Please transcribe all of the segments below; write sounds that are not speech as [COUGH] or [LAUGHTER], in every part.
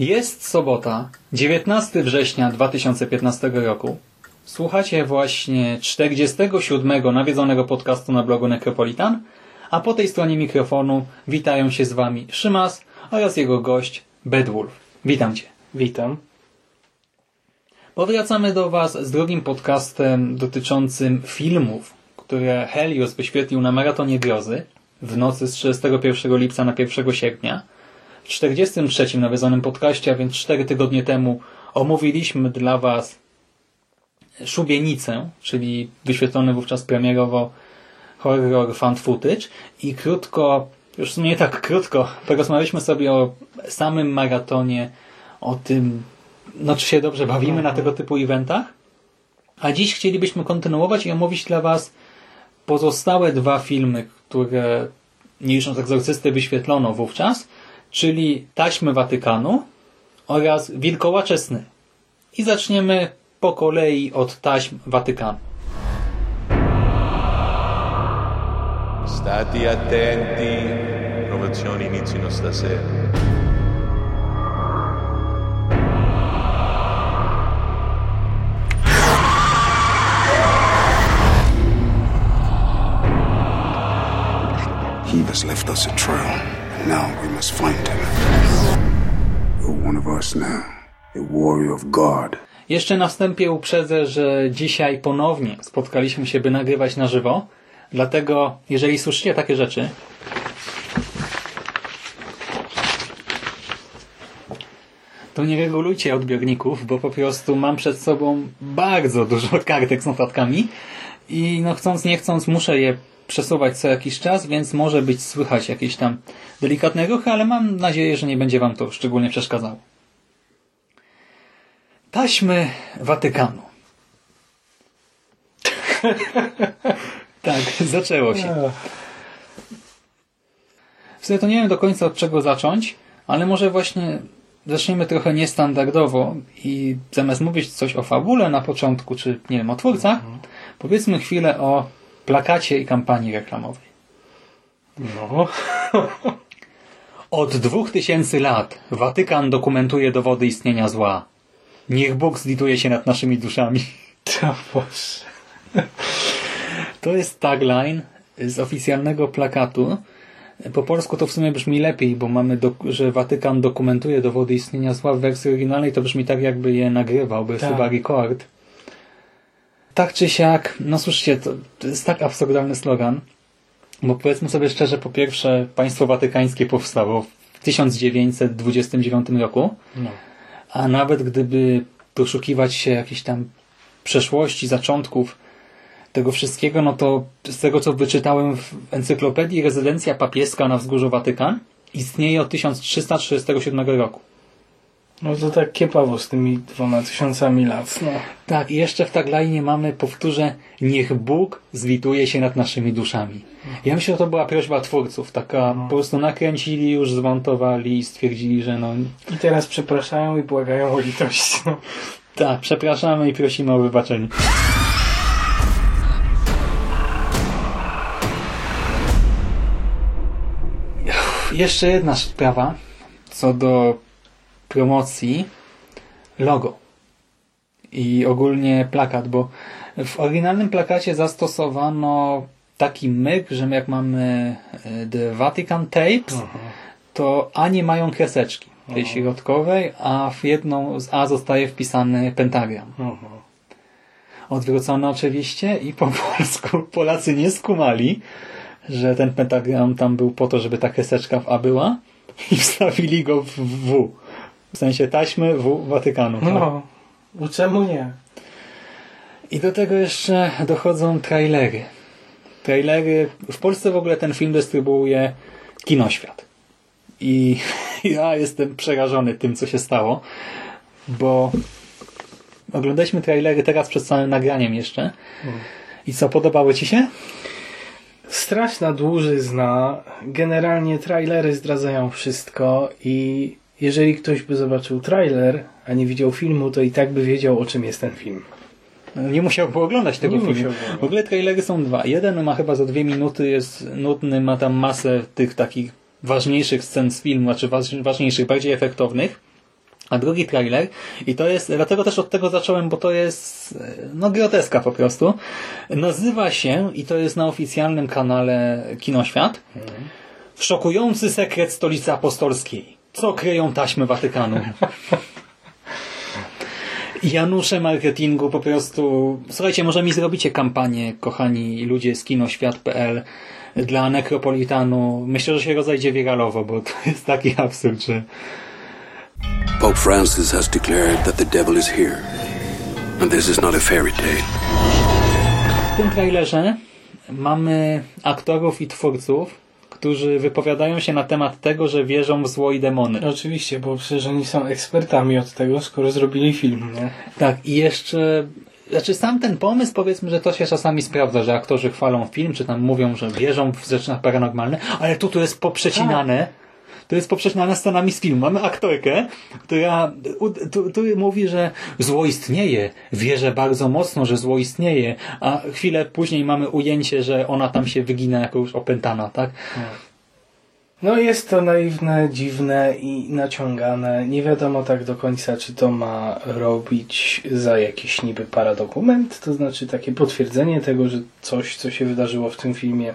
Jest sobota, 19 września 2015 roku. Słuchacie właśnie 47 nawiedzonego podcastu na blogu Necropolitan, a po tej stronie mikrofonu witają się z Wami Szymas oraz jego gość Bedwulf. Witam Cię. Witam. Powracamy do Was z drugim podcastem dotyczącym filmów, które Helios wyświetlił na Maratonie Grozy w nocy z 31 lipca na 1 sierpnia. W 43 nawiązanym podcaście, a więc 4 tygodnie temu omówiliśmy dla Was Szubienicę, czyli wyświetlony wówczas premierowo horror fan footage. I krótko, już nie tak krótko, porozmawialiśmy sobie o samym maratonie, o tym, no czy się dobrze bawimy na tego typu eventach. A dziś chcielibyśmy kontynuować i omówić dla Was pozostałe dwa filmy, które nie licząc egzorcysty wyświetlono wówczas, czyli Taśmy Watykanu oraz Wilkołacze sny. I zaczniemy po kolei od taśm Watykanu. State attenti, promozioni iniziano stasera. He has left us a trail, now we must find him. You're one of us now, a warrior of God. Jeszcze na wstępie uprzedzę, że dzisiaj ponownie spotkaliśmy się, by nagrywać na żywo. Dlatego, jeżeli słyszycie takie rzeczy, to nie regulujcie odbiorników, bo po prostu mam przed sobą bardzo dużo kartek z notatkami i no chcąc nie chcąc muszę je przesuwać co jakiś czas, więc może być słychać jakieś tam delikatne ruchy, ale mam nadzieję, że nie będzie Wam to szczególnie przeszkadzało. Taśmy Watykanu. [LAUGHS] tak, zaczęło się. W sumie to nie wiem do końca od czego zacząć, ale może właśnie zaczniemy trochę niestandardowo i zamiast mówić coś o fabule na początku, czy nie wiem, o twórcach, powiedzmy chwilę o plakacie i kampanii reklamowej. No. [LAUGHS] Od dwóch tysięcy lat Watykan dokumentuje dowody istnienia zła. Niech Bóg zlituje się nad naszymi duszami. [LAUGHS] To Boże. To jest tagline z oficjalnego plakatu. Po polsku to w sumie brzmi lepiej, bo mamy, do, że Watykan dokumentuje dowody istnienia zła. W wersji oryginalnej to brzmi tak, jakby je nagrywał, bo jest Tak. chyba record. Tak czy siak, no słyszcie, to, to jest tak absurdalny slogan, bo powiedzmy sobie szczerze, po pierwsze, państwo watykańskie powstało w 1929 roku, No. a nawet gdyby doszukiwać się jakichś tam przeszłości, zaczątków tego wszystkiego, no to z tego co wyczytałem w encyklopedii rezydencja papieska na wzgórzu Watykan istnieje od 1337 roku. No to tak kiepawo z tymi dwoma tysiącami lat. No. Tak, i jeszcze w tagline mamy, powtórzę, niech Bóg zlituje się nad naszymi duszami. Ja myślę, że to była prośba twórców, taka po prostu nakręcili, już zmontowali i stwierdzili, że no I teraz przepraszają i błagają o litość. No. tak, przepraszamy i prosimy o wybaczenie. Jeszcze jedna sprawa co do promocji logo i ogólnie plakat, bo w oryginalnym plakacie zastosowano taki myk, że jak mamy e, The Vatican Tapes, to A nie mają kreseczki. tej środkowej, a w jedną z A zostaje wpisany pentagram. Mhm. Odwrócony oczywiście i po [LAUGHS] polsku Polacy nie skumali, że ten pentagram tam był po to, żeby ta kreseczka w A była i [LAUGHS] wstawili go w W. W sensie taśmy W Watykanu. tak? No, bo czemu nie? I do tego jeszcze dochodzą trailery. Trailery. W Polsce w ogóle ten film dystrybuuje Kinoświat. I [LAUGHS] ja jestem przerażony tym, co się stało, bo oglądaliśmy trailery teraz przed samym nagraniem jeszcze. I co, podobały Ci się? Straszna dłużyzna. Generalnie trailery zdradzają wszystko i jeżeli ktoś by zobaczył trailer, a nie widział filmu, to i tak by wiedział, o czym jest ten film. Nie musiałby oglądać tego Nie filmu. W ogóle trailery są dwa. Jeden ma chyba za dwie minuty, jest nudny, ma tam masę tych takich ważniejszych scen z filmu, znaczy waż- ważniejszych, bardziej efektownych. A drugi trailer, i to jest, dlatego też od tego zacząłem, bo to jest, e, no groteska po prostu. Nazywa się, i to jest na oficjalnym kanale Kinoświat, Szokujący sekret stolicy apostolskiej. Co kryją taśmy Watykanu? Janusze marketingu po prostu... Słuchajcie, może mi zrobicie kampanię, kochani ludzie z kinoświat.pl dla Necropolitanu. Myślę, że się rozejdzie wiralowo, bo to jest taki absurd, że... Pope Francis has declared that the devil is here. And this is not a fairy tale. W tym trailerze mamy aktorów i twórców, którzy wypowiadają się na temat tego, że wierzą w zło i demony. Oczywiście, bo przecież oni są ekspertami od tego, skoro zrobili film, nie? Tak, i jeszcze... Znaczy sam ten pomysł, powiedzmy, że to się czasami sprawdza, że aktorzy chwalą film, czy tam mówią, że wierzą w rzeczy paranormalne, ale tu to jest poprzecinane. To jest poprzecinane scenami z filmu. Mamy aktorkę, która tu, tu mówi, że zło istnieje. Wierzę bardzo mocno, że zło istnieje. A chwilę później mamy ujęcie, że ona tam się wygina jako już opętana, tak? No jest to naiwne, dziwne i naciągane. Nie wiadomo tak do końca, czy to ma robić za jakiś niby paradokument, to znaczy takie potwierdzenie tego, że coś, co się wydarzyło w tym filmie,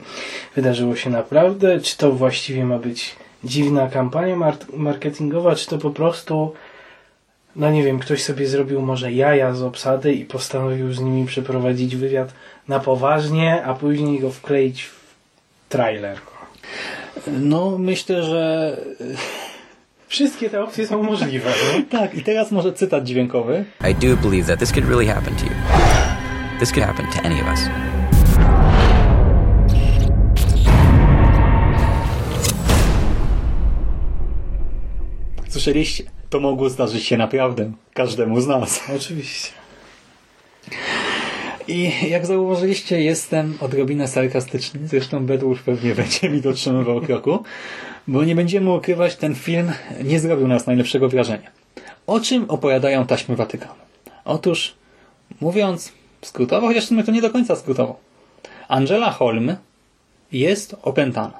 wydarzyło się naprawdę, czy to właściwie ma być dziwna kampania mar- marketingowa, czy to po prostu no nie wiem, ktoś sobie zrobił może jaja z obsady i postanowił z nimi przeprowadzić wywiad na poważnie, a później go wkleić w trailer. No, myślę, że... Wszystkie te opcje są możliwe. Nie? [LAUGHS] Tak, i teraz może cytat dźwiękowy. I do believe that this could really happen to you. This could happen to any of us. Słyszeliście? To mogło zdarzyć się naprawdę każdemu z nas. Oczywiście. I jak zauważyliście, jestem odrobinę sarkastyczny. Zresztą Bedwulf pewnie będzie mi dotrzymywał kroku, bo nie będziemy ukrywać, ten film nie zrobił nas najlepszego wrażenia. O czym opowiadają taśmy Watykanu? Otóż, mówiąc skrótowo, chociaż sumie to nie do końca skrótowo, Angela Holm jest opętana.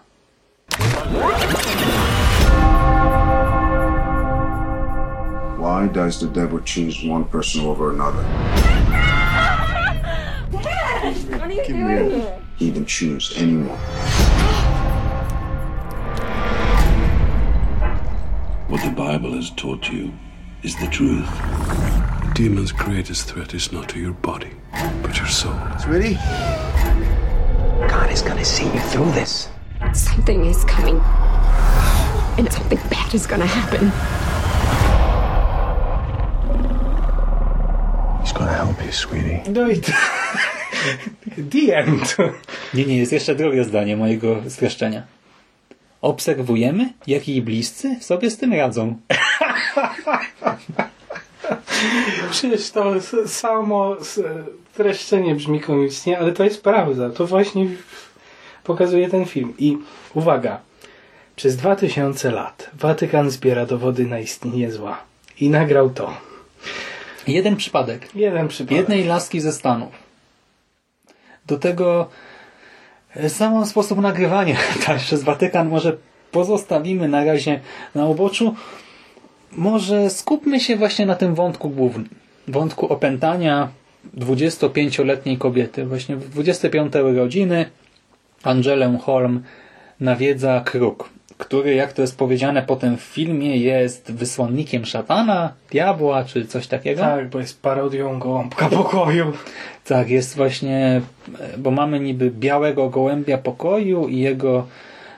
Why does the devil choose one person over another? What are you doing here? He can choose anyone. What the Bible has taught you is the truth. The demon's greatest threat is not to your body, but your soul. It's Ready? God is gonna see you through this. Something is coming. And something bad is gonna happen. Gonna help you, sweetie. No i to... [LAUGHS] The end. Nie, nie, jest jeszcze drugie zdanie mojego streszczenia. Obserwujemy, jak jej bliscy sobie z tym radzą. Przecież to samo streszczenie brzmi komicznie, ale to jest prawda. To właśnie pokazuje ten film. I uwaga, przez 2000 lat Watykan zbiera dowody na istnienie zła. I nagrał to. Jeden przypadek. Jeden przypadek. jednej laski ze Stanów. Do tego e, sam sposób nagrywania [LAUGHS] tak, przez Watykan może pozostawimy na razie na uboczu. Może skupmy się właśnie na tym wątku głównym. Wątku opętania 25-letniej kobiety. Właśnie w 25 urodziny Angelę Holm nawiedza kruk. Który, jak to jest powiedziane potem w filmie, jest wysłannikiem szatana, diabła, czy coś takiego. Tak, bo jest parodią gołąbka pokoju. Tak, jest właśnie, bo mamy niby białego gołębia pokoju i jego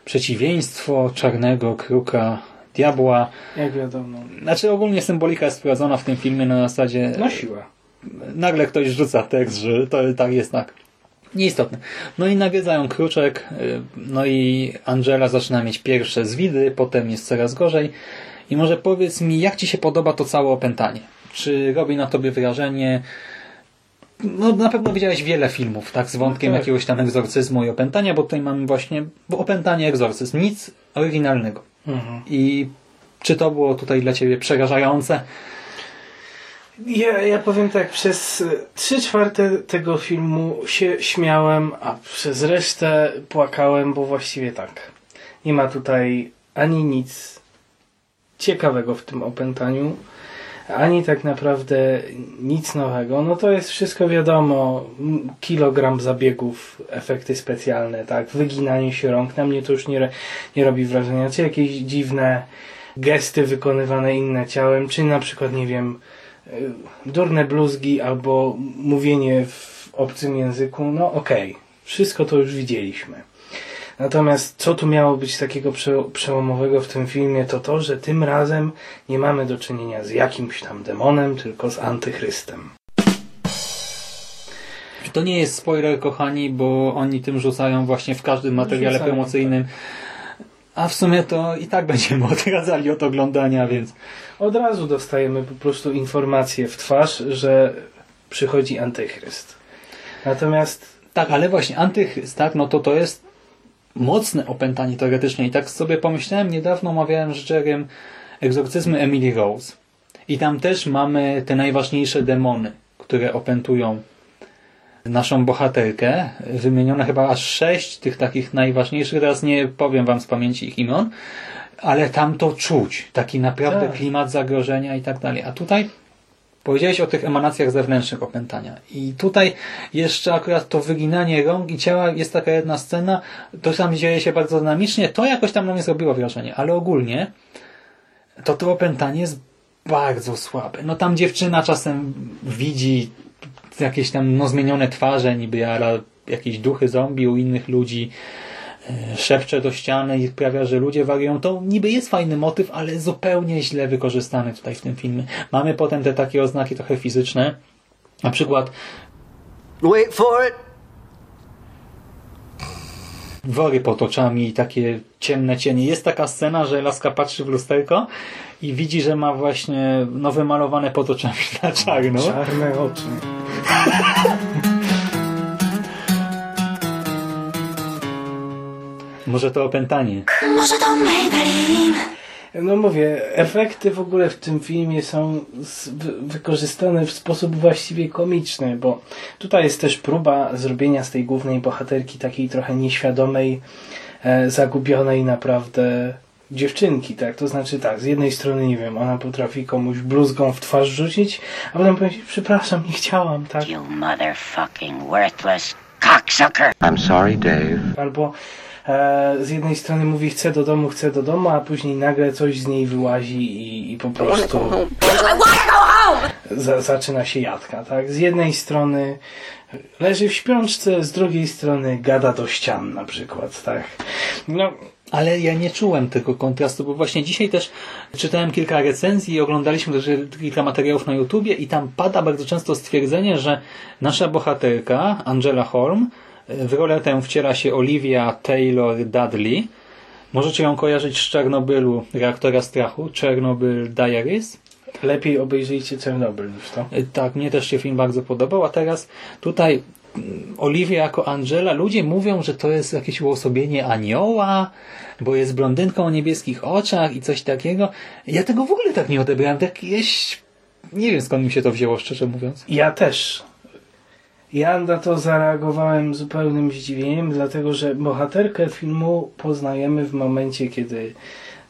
przeciwieństwo czarnego kruka diabła. Jak wiadomo. Znaczy ogólnie symbolika jest wprowadzona w tym filmie na zasadzie... Na siłę. Nagle ktoś rzuca tekst, że to tak jest tak. Nieistotne. No i nawiedzają Kruczek, y, no i Angela zaczyna mieć pierwsze zwidy, potem jest coraz gorzej. I może powiedz mi, jak Ci się podoba to całe opętanie? Czy robi na Tobie wrażenie... No na pewno widziałeś wiele filmów, tak, z wątkiem tak. jakiegoś tam egzorcyzmu i opętania, bo tutaj mamy właśnie opętanie, egzorcyzm. Nic oryginalnego. Mhm. I czy to było tutaj dla Ciebie przerażające? Ja, ja powiem tak, przez y, trzy czwarte tego filmu się śmiałem, a przez resztę płakałem, bo właściwie tak. Nie ma tutaj ani nic ciekawego w tym opętaniu, ani tak naprawdę nic nowego. No to jest wszystko wiadomo, kilogram zabiegów, efekty specjalne, tak, wyginanie się rąk, na mnie to już nie, nie robi wrażenia, czy jakieś dziwne gesty wykonywane inne ciałem, czy na przykład, nie wiem, durne bluzgi albo mówienie w obcym języku, no okej, wszystko to już widzieliśmy. Natomiast co tu miało być takiego prze przełomowego w tym filmie, to to, że tym razem nie mamy do czynienia z jakimś tam demonem, tylko z antychrystem. To nie jest spoiler, kochani, bo oni tym rzucają właśnie w każdym materiale Rzucają, promocyjnym. A w sumie to i tak będziemy [LAUGHS] odradzali od oglądania, więc Od razu dostajemy po prostu informację w twarz, że przychodzi antychryst. Natomiast tak, ale właśnie antychryst, tak, no to to jest mocne opętanie teoretycznie i tak sobie pomyślałem, niedawno omawiałem z Jerem egzorcyzmy Emily Rose. I tam też mamy te najważniejsze demony, które opętują naszą bohaterkę. Wymienione chyba aż sześć tych takich najważniejszych. Teraz nie powiem wam z pamięci ich imion, ale tam to czuć. Taki naprawdę Tak. klimat zagrożenia i tak dalej. A tutaj powiedziałeś o tych emanacjach zewnętrznych opętania. I tutaj jeszcze akurat to wyginanie rąk i ciała jest taka jedna scena, to tam dzieje się bardzo dynamicznie, to jakoś tam na mnie zrobiło wrażenie, ale ogólnie to to opętanie jest bardzo słabe. No tam dziewczyna czasem widzi jakieś tam no, zmienione twarze, niby jara jakieś duchy zombie u innych ludzi, e, szepcze do ściany i sprawia, że ludzie wariują. To niby jest fajny motyw, ale zupełnie źle wykorzystany tutaj w tym filmie. Mamy potem te takie oznaki trochę fizyczne, na przykład Wait for it. wory pod oczami i takie ciemne cienie. Jest taka scena, że laska patrzy w lusterko i widzi, że ma właśnie no, wymalowane pod oczami [LAUGHS] na czarno. czarne oczy. Może to opętanie. No mówię, efekty w ogóle w tym filmie są wykorzystane w sposób właściwie komiczny, bo tutaj jest też próba zrobienia z tej głównej bohaterki takiej trochę nieświadomej, e, zagubionej naprawdę dziewczynki, tak? To znaczy tak, z jednej strony, nie wiem, ona potrafi komuś bluzgą w twarz rzucić, a potem powiedzieć, przepraszam, nie chciałam, tak? You motherfucking worthless cocksucker. I'm sorry, Dave. Albo e, z jednej strony mówi chcę do domu, chcę do domu, a później nagle coś z niej wyłazi i, i po prostu za, zaczyna się jadka, tak? Z jednej strony leży w śpiączce, z drugiej strony gada do ścian na przykład, tak? No, Ale ja nie czułem tego kontrastu, bo właśnie dzisiaj też czytałem kilka recenzji i oglądaliśmy też kilka materiałów na YouTubie i tam pada bardzo często stwierdzenie, że nasza bohaterka, Angela Holm, w rolę tę wciela się Olivia Taylor Dudley. Możecie ją kojarzyć z Czarnobylu, reaktora strachu, Chernobyl Diaries. lepiej obejrzyjcie Czernobyl już to. Tak, mnie też się film bardzo podobał, a teraz tutaj Olivia jako Angela, ludzie mówią, że to jest jakieś uosobienie anioła, bo jest blondynką o niebieskich oczach i coś takiego. Ja tego w ogóle tak nie odebrałem, tak jakieś... Nie wiem skąd mi się to wzięło, szczerze mówiąc. Ja też. Ja na to zareagowałem zupełnym zdziwieniem, dlatego że bohaterkę filmu poznajemy w momencie, kiedy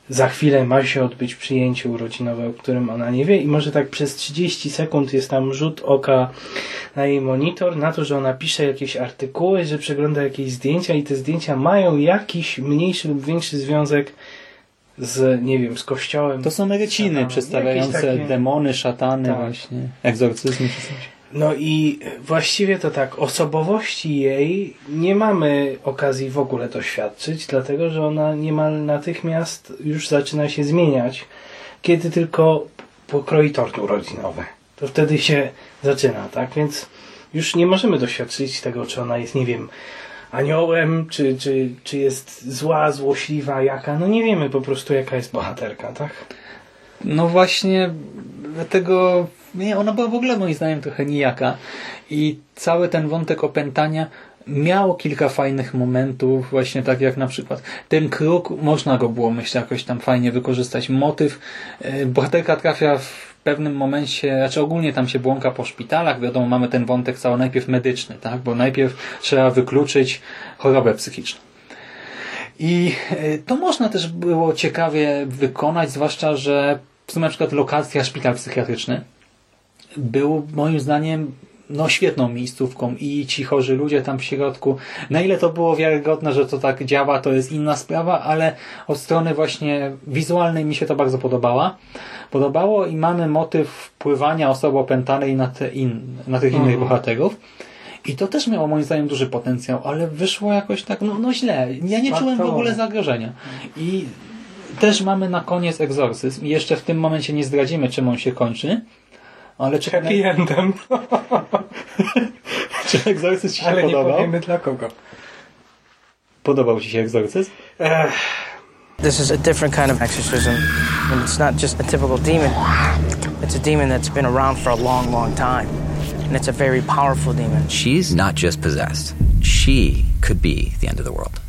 za chwilę ma się odbyć przyjęcie urodzinowe, o którym ona nie wie i może tak przez 30 sekund jest tam rzut oka na jej monitor, na to, że ona pisze jakieś artykuły, że przegląda jakieś zdjęcia i te zdjęcia mają jakiś mniejszy lub większy związek z, nie wiem, z kościołem. To są Szatanem. przedstawiające takie- demony, szatany Tak. właśnie, egzorcyzmy czy coś. No i właściwie to tak, osobowości jej nie mamy okazji w ogóle doświadczyć, dlatego że ona niemal natychmiast już zaczyna się zmieniać, kiedy tylko pokroi tort urodzinowy. To wtedy się zaczyna, tak? Więc już nie możemy doświadczyć tego, czy ona jest, nie wiem, aniołem, czy, czy, czy jest zła, złośliwa, jaka. No nie wiemy po prostu, jaka jest bohaterka, tak? No właśnie, dlatego nie, ona była w ogóle moim zdaniem trochę nijaka i cały ten wątek opętania miał kilka fajnych momentów, właśnie tak jak na przykład ten kruk, można go było myślę jakoś tam fajnie wykorzystać. Motyw, e, bohaterka trafia w pewnym momencie, znaczy ogólnie tam się błąka po szpitalach, wiadomo mamy ten wątek cały najpierw medyczny, tak, bo najpierw trzeba wykluczyć chorobę psychiczną. I e, to można też było ciekawie wykonać, zwłaszcza, że w sumie na przykład lokacja szpital psychiatryczny był moim zdaniem no świetną miejscówką i ci chorzy ludzie tam w środku. Na ile to było wiarygodne, że to tak działa, to jest inna sprawa, ale od strony właśnie wizualnej mi się to bardzo podobała. Podobało i mamy motyw wpływania osoby opętanej na, te in, na tych innych Mhm. bohaterów. I to też miało moim zdaniem duży potencjał, ale wyszło jakoś tak, no, no źle. Ja nie czułem w ogóle zagrożenia. I też mamy na koniec egzorcyzm. I jeszcze w tym momencie nie zdradzimy, czym on się kończy. Ale czy, Happy endem. [LAUGHS] czy egzorcyzm Ci się Ale nie podobał? powiemy dla kogo. Podobał Ci się egzorcyzm? Ech, This is a different kind of exorcism. And it's not just a typical demon. It's a demon that's been around for a long, long time. And it's a very powerful demon. She's not just possessed, she could be the end of the world.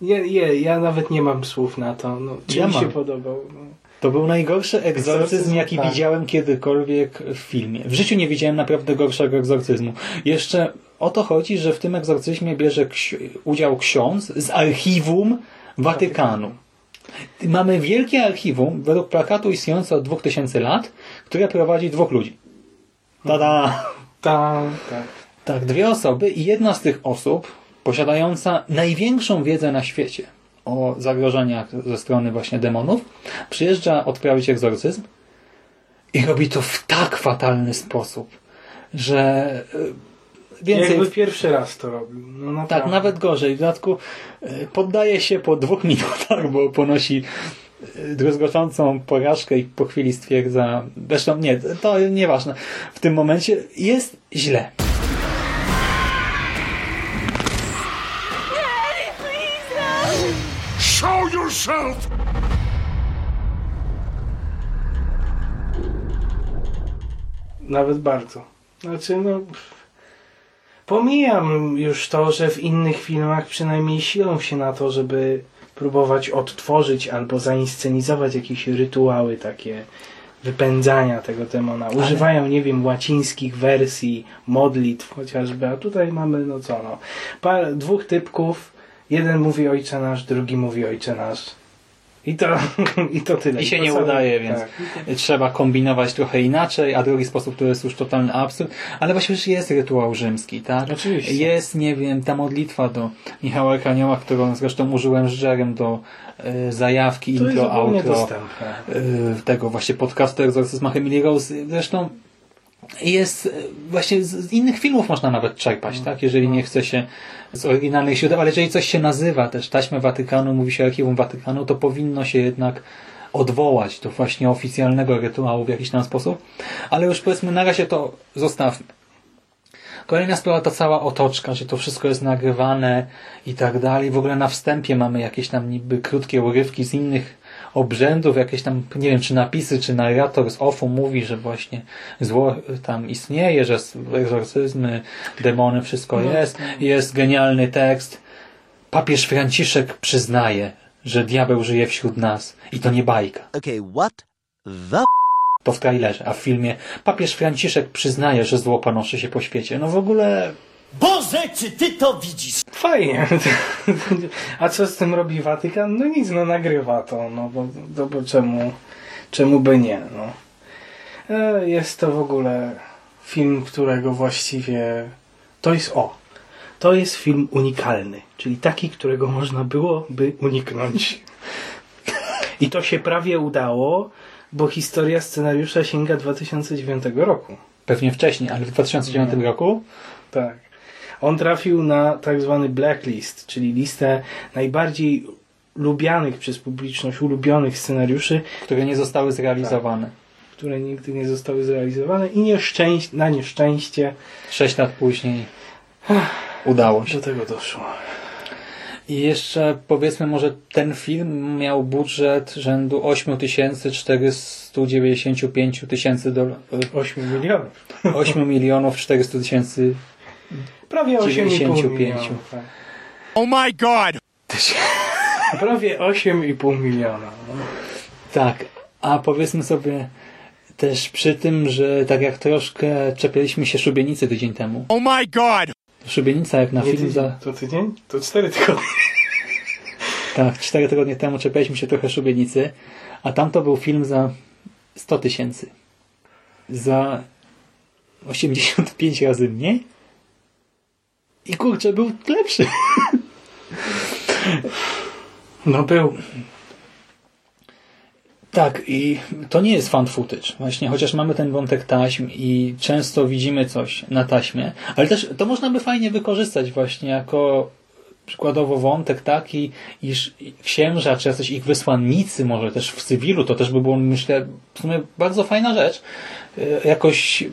ja, ja, ja nawet nie mam słów na to. No, czy Ja mi się mam. podobał? No. To był najgorszy egzorcyzm, Egzorcyzm, jaki tak. widziałem kiedykolwiek w filmie. W życiu nie widziałem naprawdę gorszego egzorcyzmu. Jeszcze o to chodzi, że w tym egzorcyzmie bierze ksi- udział ksiądz z archiwum Watykanu. Mamy wielkie archiwum, według plakatu istniejące od 2000 lat, które prowadzi dwóch ludzi. Tada! Tak, tak. Tak, dwie osoby i jedna z tych osób posiadająca największą wiedzę na świecie o zagrożeniach ze strony właśnie demonów, przyjeżdża odprawić egzorcyzm i robi to w tak fatalny sposób, że y, więcej... Jakby pierwszy raz to robił. No, Tak, nawet gorzej. W dodatku y, poddaje się po dwóch [LAUGHS] minutach, bo ponosi druzgoczącą porażkę i po chwili stwierdza, zresztą nie, to nieważne. W tym momencie jest źle. Show yourself! Nawet bardzo. Znaczy, no... Pomijam już to, że w innych filmach przynajmniej silą się na to, żeby próbować odtworzyć albo zainscenizować jakieś rytuały takie wypędzania tego demona. Używają, nie wiem, łacińskich wersji, modlitw chociażby, a tutaj mamy, no co no, par, dwóch typków, jeden mówi Ojcze Nasz, drugi mówi Ojcze Nasz. I to, [LAUGHS] i to tyle. I się to nie udaje, więc tak. trzeba kombinować trochę inaczej, a drugi sposób to jest już totalny absurd. Ale właśnie już jest rytuał rzymski, tak? Oczywiście. Jest, nie wiem, ta modlitwa do Michała Arkanioła, którą zresztą użyłem z Jerem do e, zajawki, To intro, outro e, tego właśnie podcastu Egzorcyzma Emily Rose. Zresztą jest e, właśnie z, z innych filmów można nawet czerpać, tak? Jeżeli nie chce się z oryginalnych źródeł, ale jeżeli coś się nazywa też taśmę Watykanu, mówi się archiwum Watykanu, to powinno się jednak odwołać do właśnie oficjalnego rytuału w jakiś tam sposób. Ale już powiedzmy na razie to zostawmy. Kolejna sprawa to cała otoczka, że to wszystko jest nagrywane i tak dalej. W ogóle na wstępie mamy jakieś tam niby krótkie urywki z innych obrzędów, jakieś tam, nie wiem, czy napisy, czy narrator z OFU mówi, że właśnie zło tam istnieje, że egzorcyzmy, demony, wszystko No. jest. Jest genialny tekst. Papież Franciszek przyznaje, że diabeł żyje wśród nas i to nie bajka. Okay, what the To w trailerze, a w filmie papież Franciszek przyznaje, że zło panoszy się po świecie. No w ogóle Boże, czy ty to widzisz? Fajnie. [LAUGHS] A co z tym robi Watykan? No nic, no nagrywa to, no bo, no, bo czemu, czemu by nie, no. E, Jest to w ogóle film, którego właściwie to jest o. To jest film unikalny, czyli taki, którego można byłoby uniknąć. [LAUGHS] I to się prawie udało, bo historia scenariusza sięga 2009 roku. Pewnie wcześniej, ale w 2009 roku Tak. On trafił na tak zwany blacklist, czyli listę najbardziej lubianych przez publiczność, ulubionych scenariuszy, które nie zostały zrealizowane. które nigdy nie zostały zrealizowane i nieszczęś na nieszczęście Sześć lat później udało się. do tego doszło. I jeszcze powiedzmy może ten film miał budżet rzędu 8495 tysięcy dolarów. 8 milionów. 8 milionów 400 tysięcy Prawie 8,5 95. milionów. tak. Oh my god! [LAUGHS] Prawie 8,5 miliona. No. Tak, a powiedzmy sobie też przy tym, że tak jak troszkę czepialiśmy się szubienicy tydzień temu. Oh my god! Szubienica jak na Nie film tydzień, za... To tydzień? To 4 tygodnie. [LAUGHS] Tak, cztery tygodnie temu czepialiśmy się trochę szubienicy, a tam to był film za 100 tysięcy. Za 85 razy mniej. I kurczę, był lepszy. No był. Tak, i to nie jest fan footage. Właśnie, chociaż mamy ten wątek taśm i często widzimy coś na taśmie, ale też to można by fajnie wykorzystać właśnie jako przykładowo wątek taki, iż księża, czy jacyś ich wysłannicy, może też w cywilu, to też by było, myślę, w sumie bardzo fajna rzecz, e, jakoś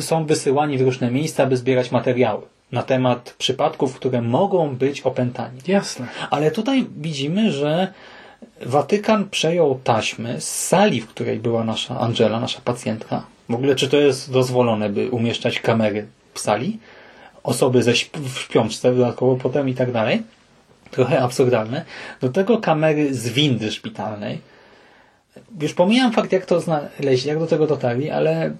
są wysyłani w różne miejsca, by zbierać materiały na temat przypadków, które mogą być opętani. Jasne. Ale tutaj widzimy, że Watykan przejął taśmy z sali, w której była nasza Angela, nasza pacjentka. W ogóle czy to jest dozwolone, by umieszczać kamery w sali? Osoby ze śp- w śpiączce dodatkowo potem i tak dalej. Trochę absurdalne. Do tego kamery z windy szpitalnej. Już pomijam fakt, jak to znaleźli, jak do tego dotarli, ale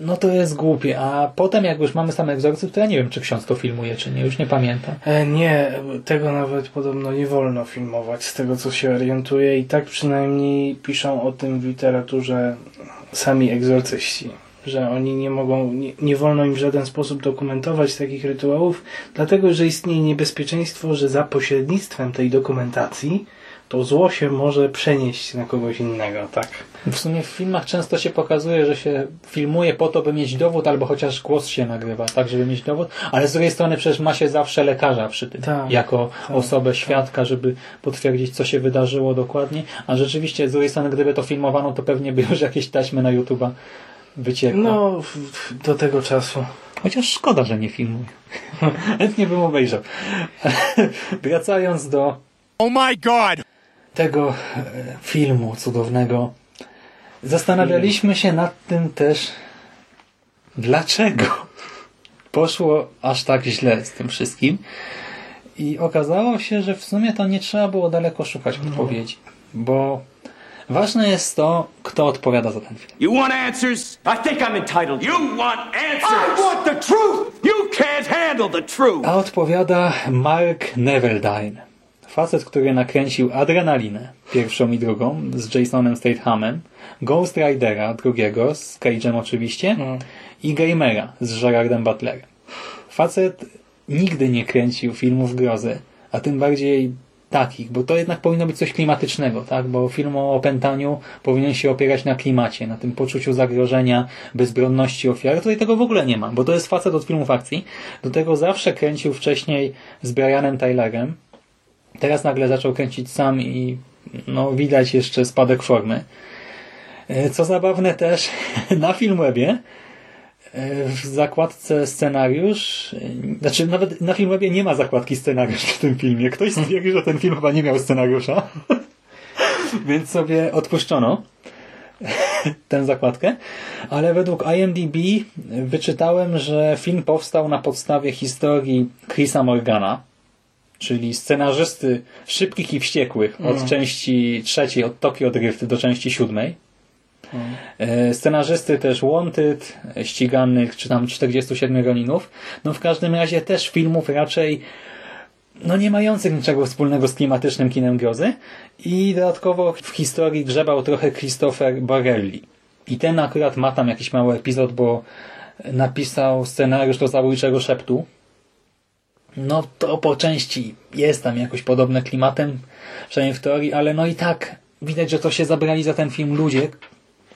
no to jest głupie. A potem, jak już mamy sam egzorcyzm, to ja nie wiem, czy ksiądz to filmuje, czy nie. Już nie pamiętam. E, nie, tego nawet podobno nie wolno filmować, z tego co się orientuję i tak przynajmniej piszą o tym w literaturze sami egzorcyści, że oni nie mogą, nie, nie wolno im w żaden sposób dokumentować takich rytuałów, dlatego że istnieje niebezpieczeństwo, że za pośrednictwem tej dokumentacji to zło się może przenieść na kogoś innego, tak? W sumie w filmach często się pokazuje, że się filmuje po to, by mieć dowód, albo chociaż głos się nagrywa, tak, żeby mieć dowód, ale z drugiej strony przecież ma się zawsze lekarza przy tym, Tak, jako tak, osobę świadka, żeby potwierdzić, co się wydarzyło dokładnie, a rzeczywiście z drugiej strony, gdyby to filmowano, to pewnie by już jakieś taśmy na YouTube'a wyciekło. No, do tego czasu. Chociaż szkoda, że nie filmuje. [LAUGHS] Chętnie bym obejrzał. [LAUGHS] Wracając do Oh my god! Tego e, filmu cudownego, zastanawialiśmy się nad tym też, dlaczego [LAUGHS] poszło aż tak źle z tym wszystkim. I okazało się, że w sumie to nie trzeba było daleko szukać odpowiedzi, bo ważne jest to, kto odpowiada za ten film. You want answers? I think I'm entitled. You want answers? I want the truth! You can't handle the truth! A odpowiada Mark Neveldine. Facet, który nakręcił Adrenalinę, pierwszą i drugą, z Jasonem Stathamem, Ghost Ridera, drugiego, z Cage'em oczywiście, i Gamera, z Gerardem Butlerem. Facet nigdy nie kręcił filmów grozy, a tym bardziej takich, bo to jednak powinno być coś klimatycznego, tak? Bo film o opętaniu powinien się opierać na klimacie, na tym poczuciu zagrożenia, bezbronności ofiary. Tutaj tego w ogóle nie ma, bo to jest facet od filmów akcji. Do tego zawsze kręcił wcześniej z Brianem Tylerem. Teraz nagle zaczął kręcić sam i no, widać jeszcze spadek formy. E, Co zabawne też, [LAUGHS] na Filmwebie e, w zakładce scenariusz, e, znaczy nawet na Filmwebie nie ma zakładki scenariusz w tym filmie. Ktoś stwierdził, że ten film chyba nie miał scenariusza, [LAUGHS] więc sobie odpuszczono [LAUGHS] tę zakładkę, ale według IMDb wyczytałem, że film powstał na podstawie historii Chrisa Morgana, czyli scenarzysty Szybkich i Wściekłych od Mm. części trzeciej, od Tokyo Drift do części siódmej. E, Scenarzysty też Wanted, ściganych, czy tam 47 Roninów. No w każdym razie też filmów raczej no nie mających niczego wspólnego z klimatycznym kinem grozy i dodatkowo w historii grzebał trochę Christopher Borelli. I ten akurat ma tam jakiś mały epizod, bo napisał scenariusz do Zabójczego Szeptu. No to po części jest tam jakoś podobne klimatem, przynajmniej w teorii, ale no i tak widać, że to się zabrali za ten film ludzie,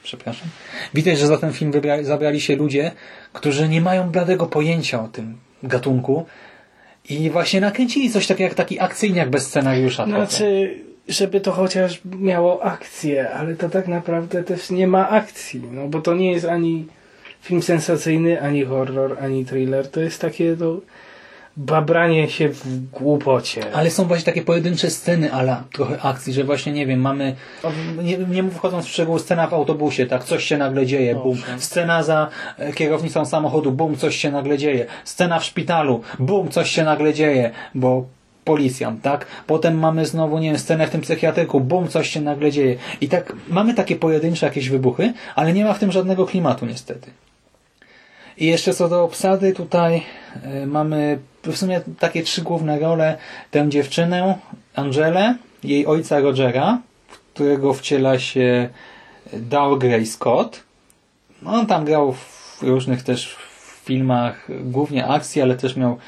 przepraszam, widać, że za ten film wybrali, zabrali się ludzie, którzy nie mają bladego pojęcia o tym gatunku i właśnie nakręcili coś takiego jak taki akcyjniak bez scenariusza. trochę. Znaczy, żeby to chociaż miało akcję, ale to tak naprawdę też nie ma akcji, no bo to nie jest ani film sensacyjny, ani horror, ani thriller, to jest takie to babranie się w głupocie. Ale są właśnie takie pojedyncze sceny, ala trochę akcji, że właśnie nie wiem, mamy, nie, nie wchodząc w szczegóły, scena w autobusie, tak, coś się nagle dzieje, bum. Scena za e, kierownicą samochodu, bum, coś się nagle dzieje. Scena w szpitalu, bum, coś się nagle dzieje, bo policjant, tak? Potem mamy znowu, nie wiem, scenę w tym psychiatryku, bum, coś się nagle dzieje. I tak mamy takie pojedyncze jakieś wybuchy, ale nie ma w tym żadnego klimatu niestety. I jeszcze co do obsady, tutaj y, mamy w sumie takie trzy główne role. Tę dziewczynę, Angelę, jej ojca Rogera, którego wciela się Dow Gray Scott. No, On tam grał w różnych też filmach, głównie akcji, ale też miał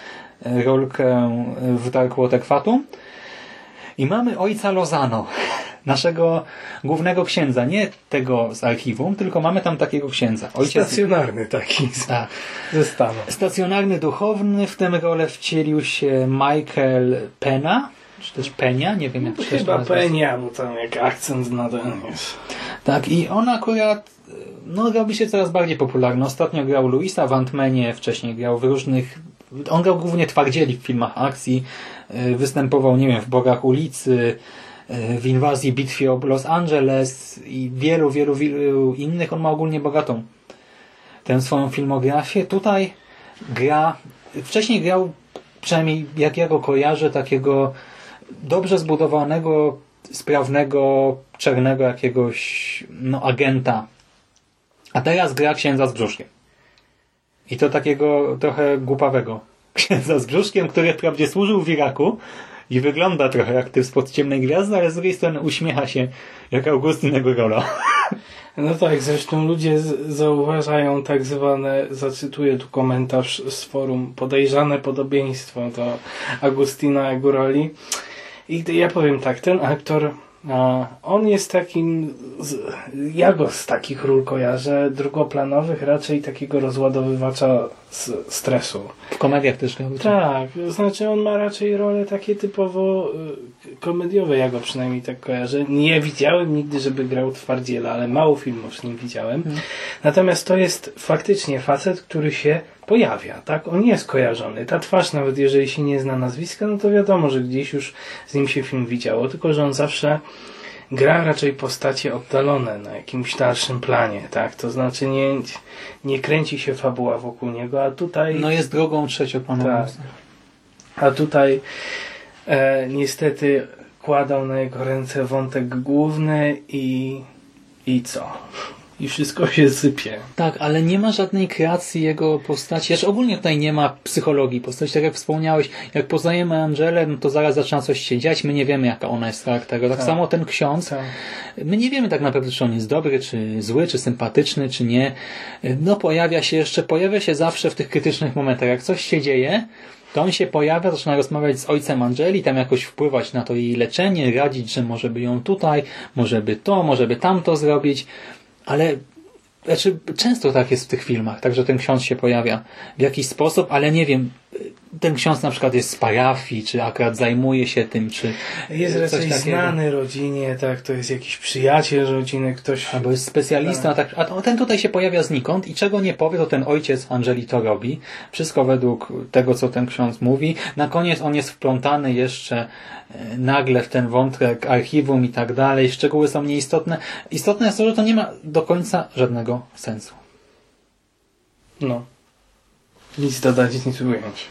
rolkę w Darkwater Fatum. I mamy ojca Lozano, [LAUGHS] naszego głównego księdza, nie tego z archiwum, tylko mamy tam takiego księdza. Stacjonarny taki z- Tak. ze. Stacjonarny duchowny, w tę rolę wcielił się Michael Pena, czy też Penia, nie wiem jak to się Chyba. Penia, bo tam jak akcent na ten jest. Tak, i on akurat no, robi się coraz bardziej popularny. Ostatnio grał Luisa w Ant-Manie, wcześniej grał w różnych... On grał głównie twardzieli w filmach akcji, y, występował, nie wiem, w Bogach ulicy, w inwazji bitwie o Los Angeles i wielu, wielu, wielu innych. On ma ogólnie bogatą tę swoją filmografię. Tutaj gra... Wcześniej grał, przynajmniej jak ja go kojarzę, takiego dobrze zbudowanego, sprawnego, czarnego jakiegoś no, agenta. A teraz gra księdza z brzuszkiem. I to takiego trochę głupawego [LAUGHS] księdza z brzuszkiem, który wprawdzie służył w Iraku i wygląda trochę jak ty spod ciemnej gwiazdy, ale z drugiej strony uśmiecha się jak Augustyn Negurola. [LAUGHS] No tak, zresztą ludzie zauważają tak zwane, zacytuję tu komentarz z forum, podejrzane podobieństwo do Agustina Eguroli. I ja powiem tak, ten aktor, a, on jest takim, ja go z takich ról kojarzę, drugoplanowych, raczej takiego rozładowywacza stresu. W komediach też grał. Tak, znaczy on ma raczej role takie typowo y, komediowe, ja go przynajmniej tak kojarzę. Nie widziałem nigdy, żeby grał twardziela, ale mało filmów z nim widziałem. Natomiast to jest faktycznie facet, który się pojawia, tak? On jest kojarzony. Ta twarz, nawet jeżeli się nie zna nazwiska, no to wiadomo, że gdzieś już z nim się film widziało, tylko że on zawsze gra raczej postacie oddalone na jakimś dalszym planie, tak? To znaczy nie, nie kręci się fabuła wokół niego, a tutaj... No jest drogą trzecioplanową. Tak. A tutaj e, niestety kładą na jego ręce wątek główny i, i co? I wszystko się sypie. Tak, ale nie ma żadnej kreacji jego postaci. Znaczy ogólnie tutaj nie ma psychologii postaci. Tak jak wspomniałeś, jak poznajemy Angelę, no to zaraz zaczyna coś się dziać. My nie wiemy, jaka ona jest charakteru. Tak, Tak. samo ten ksiądz. My nie wiemy tak naprawdę, czy on jest dobry, czy zły, czy sympatyczny, czy nie. No pojawia się jeszcze, pojawia się zawsze w tych krytycznych momentach. Jak coś się dzieje, to on się pojawia, zaczyna rozmawiać z ojcem Angeli, tam jakoś wpływać na to jej leczenie, radzić, że może by ją tutaj, może by to, może by tamto zrobić, ale znaczy, często tak jest w tych filmach, także ten ksiądz się pojawia w jakiś sposób, ale nie wiem, ten ksiądz na przykład jest z parafii, czy akurat zajmuje się tym, czy Jest raczej takiego. znany rodzinie, tak? To jest jakiś przyjaciel rodziny, ktoś... Albo jest specjalista, tak. a to- ten tutaj się pojawia znikąd i czego nie powie, to ten ojciec Angeli to robi. Wszystko według tego, co ten ksiądz mówi. Na koniec on jest wplątany jeszcze e, nagle w ten wątek archiwum i tak dalej. Szczegóły są nieistotne. Istotne jest to, że to nie ma do końca żadnego sensu. No. Nic dodać, nic ująć.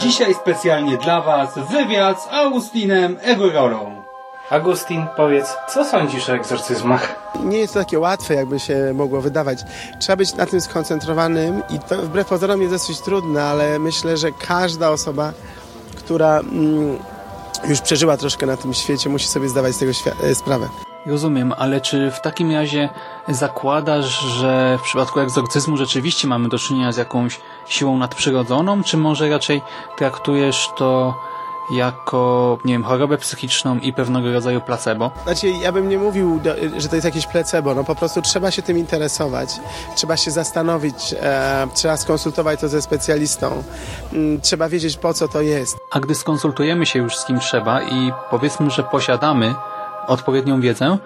Dzisiaj specjalnie dla Was wywiad z Augustinem Egorolą. Agustin, powiedz, co sądzisz o egzorcyzmach? Nie jest to takie łatwe, jakby się mogło wydawać. Trzeba być na tym skoncentrowanym i to wbrew pozorom jest dosyć trudne, ale myślę, że każda osoba, która mm, już przeżyła troszkę na tym świecie, musi sobie zdawać z tego e, sprawę. Rozumiem, ale czy w takim razie zakładasz, że w przypadku egzorcyzmu rzeczywiście mamy do czynienia z jakąś siłą nadprzyrodzoną, czy może raczej traktujesz to jako, nie wiem, chorobę psychiczną i pewnego rodzaju placebo? Znaczy, ja bym nie mówił, że to jest jakieś placebo, no po prostu trzeba się tym interesować, trzeba się zastanowić, e, trzeba skonsultować to ze specjalistą, mm, trzeba wiedzieć po co to jest. A gdy skonsultujemy się już z kim trzeba i powiedzmy, że posiadamy odpowiednią wiedzę,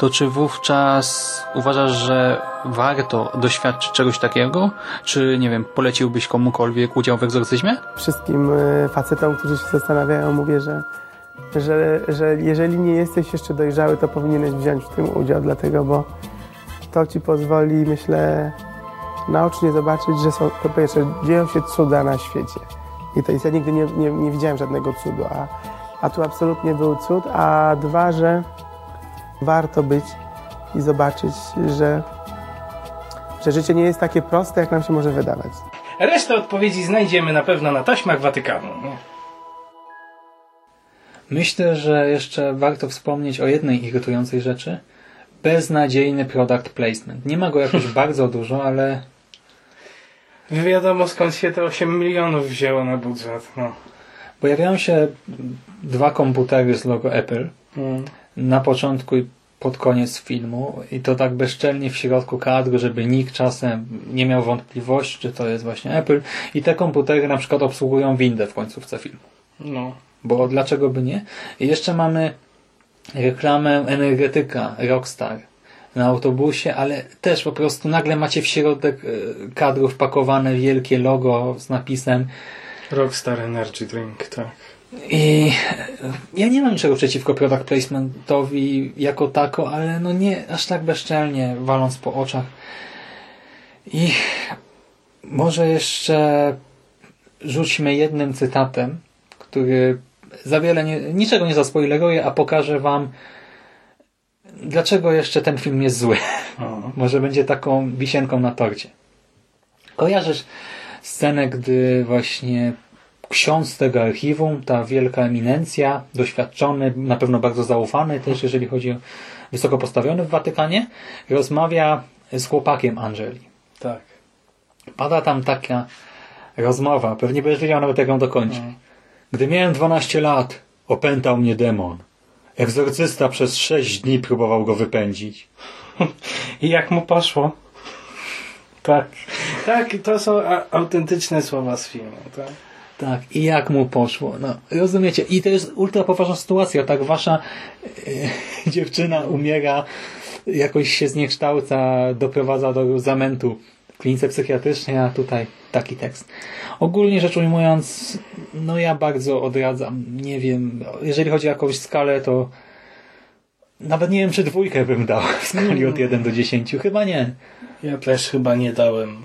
to czy wówczas uważasz, że warto doświadczyć czegoś takiego? Czy, nie wiem, poleciłbyś komukolwiek udział w egzorcyzmie? Wszystkim e, facetom, którzy się zastanawiają, mówię, że, że, że jeżeli nie jesteś jeszcze dojrzały, to powinieneś wziąć w tym udział, dlatego, bo to ci pozwoli, myślę, naocznie zobaczyć, że są, po pierwsze, dzieją się cuda na świecie. I to jest, ja nigdy nie, nie, nie widziałem żadnego cudu, a, a tu absolutnie był cud, a dwa, że warto być i zobaczyć, że, że życie nie jest takie proste, jak nam się może wydawać. Resztę odpowiedzi znajdziemy na pewno na taśmach Watykanu. Nie? Myślę, że jeszcze warto wspomnieć o jednej irytującej rzeczy. Beznadziejny product placement. Nie ma go jakoś [LAUGHS] bardzo dużo, ale... Wiadomo skąd się te 8 milionów wzięło na budżet. No. Pojawiają się dwa komputery z logo Apple. Mm na początku i pod koniec filmu i to tak bezczelnie w środku kadru, żeby nikt czasem nie miał wątpliwości, czy to jest właśnie Apple i te komputery na przykład obsługują windę w końcówce filmu. No. Bo dlaczego by nie? I jeszcze mamy reklamę energetyka Rockstar na autobusie, ale też po prostu nagle macie w środek e, kadru wpakowane wielkie logo z napisem Rockstar Energy Drink, tak. I ja nie mam niczego przeciwko product placementowi jako tako, ale no nie aż tak bezczelnie waląc po oczach. I może jeszcze rzućmy jednym cytatem, który za wiele nie, niczego nie zaspoileruje, a pokaże wam dlaczego jeszcze ten film jest zły. [LAUGHS] może będzie taką wisienką na torcie. Kojarzysz scenę, gdy właśnie ksiądz tego archiwum, ta wielka eminencja, doświadczony, na pewno bardzo zaufany też, jeżeli chodzi o wysoko postawiony w Watykanie, rozmawia z chłopakiem Angeli. Tak. Pada tam taka rozmowa, pewnie będziesz wiedział nawet jak ją dokończy. No. Gdy miałem 12 lat, opętał mnie demon. Egzorcysta przez 6 dni próbował go wypędzić. [LAUGHS] I jak mu poszło? Tak. Tak, to są autentyczne słowa z filmu. Tak? Tak, i jak mu poszło. No, rozumiecie? I to jest ultra poważna sytuacja. Tak, wasza e, [LAUGHS] dziewczyna umiera, jakoś się zniekształca, doprowadza do zamętu w klinice psychiatrycznej, a tutaj taki tekst. Ogólnie rzecz ujmując, no ja bardzo odradzam. Nie wiem, jeżeli chodzi o jakąś skalę, to nawet nie wiem, czy dwójkę bym dał w skali od 1 do 10. Chyba nie. Ja też chyba nie dałem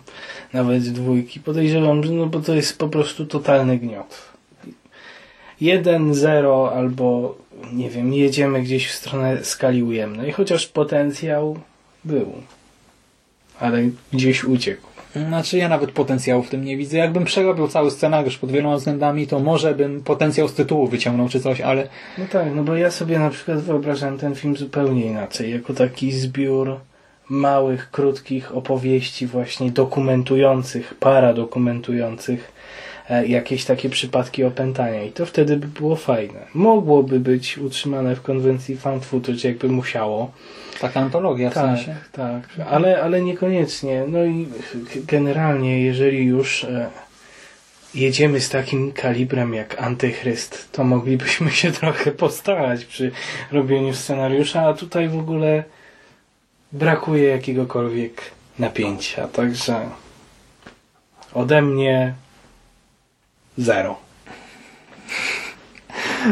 nawet dwójki. Podejrzewam, że no bo to jest po prostu totalny gniot. 1-0 albo nie wiem, jedziemy gdzieś w stronę skali ujemnej, chociaż potencjał był. Ale gdzieś uciekł. Znaczy ja nawet potencjału w tym nie widzę. Jakbym przerobił cały scenariusz pod wieloma względami, to może bym potencjał z tytułu wyciągnął czy coś, ale... No tak, no bo ja sobie na przykład wyobrażam ten film zupełnie inaczej. Jako taki zbiór małych, krótkich opowieści właśnie dokumentujących, paradokumentujących e, jakieś takie przypadki opętania i to wtedy by było fajne. Mogłoby być utrzymane w konwencji found footage, jakby musiało. Taka antologia w tak, sensie. Tak, ale, ale niekoniecznie. No i generalnie, jeżeli już e, jedziemy z takim kalibrem jak Antychryst, to moglibyśmy się [LAUGHS] trochę postarać przy robieniu scenariusza, a tutaj w ogóle brakuje jakiegokolwiek napięcia. Także ode mnie zero.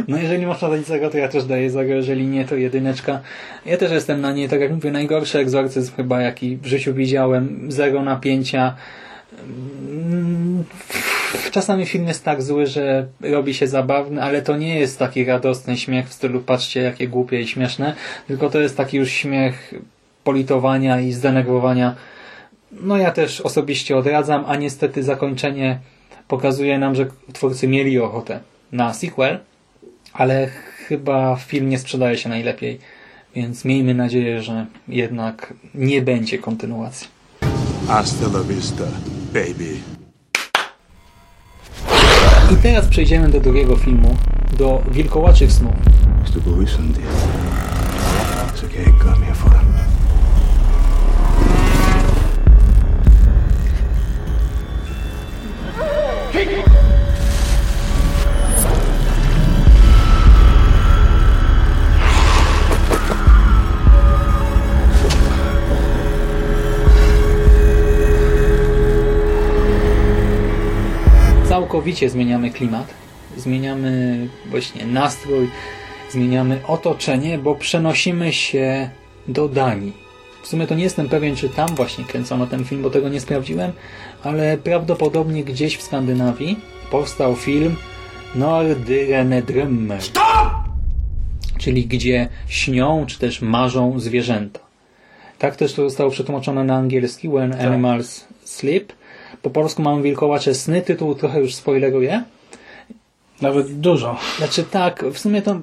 No jeżeli można dać zero, to ja też daję zero, jeżeli nie, to jedyneczka. Ja też jestem na niej, tak jak mówię, najgorszy egzorcyzm chyba, jaki w życiu widziałem. Zero napięcia. czasami film jest tak zły, że robi się zabawny, ale to nie jest taki radosny śmiech w stylu patrzcie jakie głupie i śmieszne, tylko to jest taki już śmiech politowania i zdenerwowania. No ja też osobiście odradzam, a niestety zakończenie pokazuje nam, że twórcy mieli ochotę na sequel, ale chyba film nie sprzedaje się najlepiej, więc miejmy nadzieję, że jednak nie będzie kontynuacji. Hasta la vista, baby. I teraz przejdziemy do drugiego filmu, do Wilkołaczych snów. Mr. Boyson, dear. It's okay, come Całkowicie zmieniamy klimat, zmieniamy właśnie nastrój, zmieniamy otoczenie, bo przenosimy się do Danii. W sumie to nie jestem pewien, czy tam właśnie kręcono ten film, bo tego nie sprawdziłem, ale prawdopodobnie gdzieś w Skandynawii powstał film Nordyrene Drömmer. Czyli gdzie śnią, czy też marzą zwierzęta. Tak też to zostało przetłumaczone na angielski When Animals Sleep. Po polsku mamy Wilkołacze sny, tytuł trochę już spoileruje. Nawet dużo. Znaczy tak, w sumie to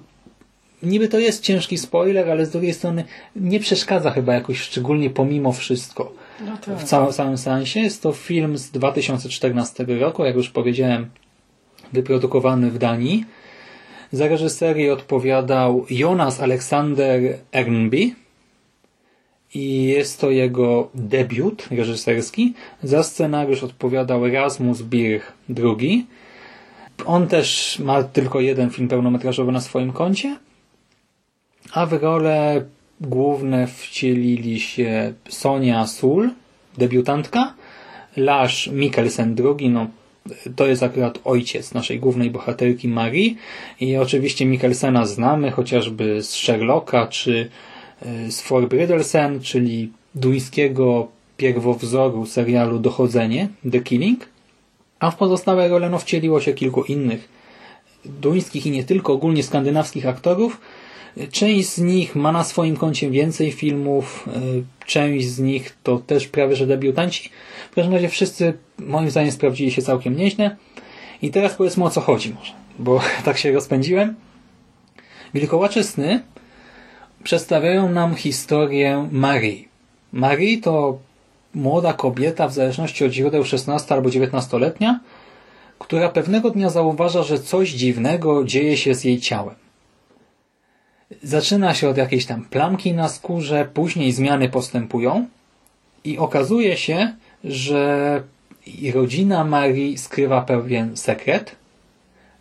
niby to jest ciężki spoiler, ale z drugiej strony nie przeszkadza chyba jakoś szczególnie pomimo wszystko. No tak. W całym, całym sensie. Jest to film z 2014 roku, jak już powiedziałem, wyprodukowany w Danii. Za reżyserię odpowiadał Jonas Alexander Ernby i jest to jego debiut reżyserski. Za scenariusz odpowiadał Rasmus Birch II. On też ma tylko jeden film pełnometrażowy na swoim koncie, a w role główne wcielili się Sonia Sul, debiutantka, Lars Mikkelsen II, no to jest akurat ojciec naszej głównej bohaterki Marii i oczywiście Mikkelsena znamy chociażby z Sherlocka czy z Forbrydelsen, czyli duńskiego pierwowzoru serialu Dochodzenie, The Killing, a w pozostałe role no, wcieliło się kilku innych duńskich i nie tylko, ogólnie skandynawskich aktorów. Część z nich ma na swoim koncie więcej filmów, część z nich to też prawie że debiutanci. W każdym razie wszyscy moim zdaniem sprawdzili się całkiem nieźle. I teraz powiedzmy o co chodzi może, bo [LAUGHS] tak się rozpędziłem. Wilkołacze sny przedstawiają nam historię Marii. Marii to młoda kobieta, w zależności od źródeł 16 albo 19-letnia, która pewnego dnia zauważa, że coś dziwnego dzieje się z jej ciałem. Zaczyna się od jakiejś tam plamki na skórze, później zmiany postępują i okazuje się, że rodzina Marii skrywa pewien sekret.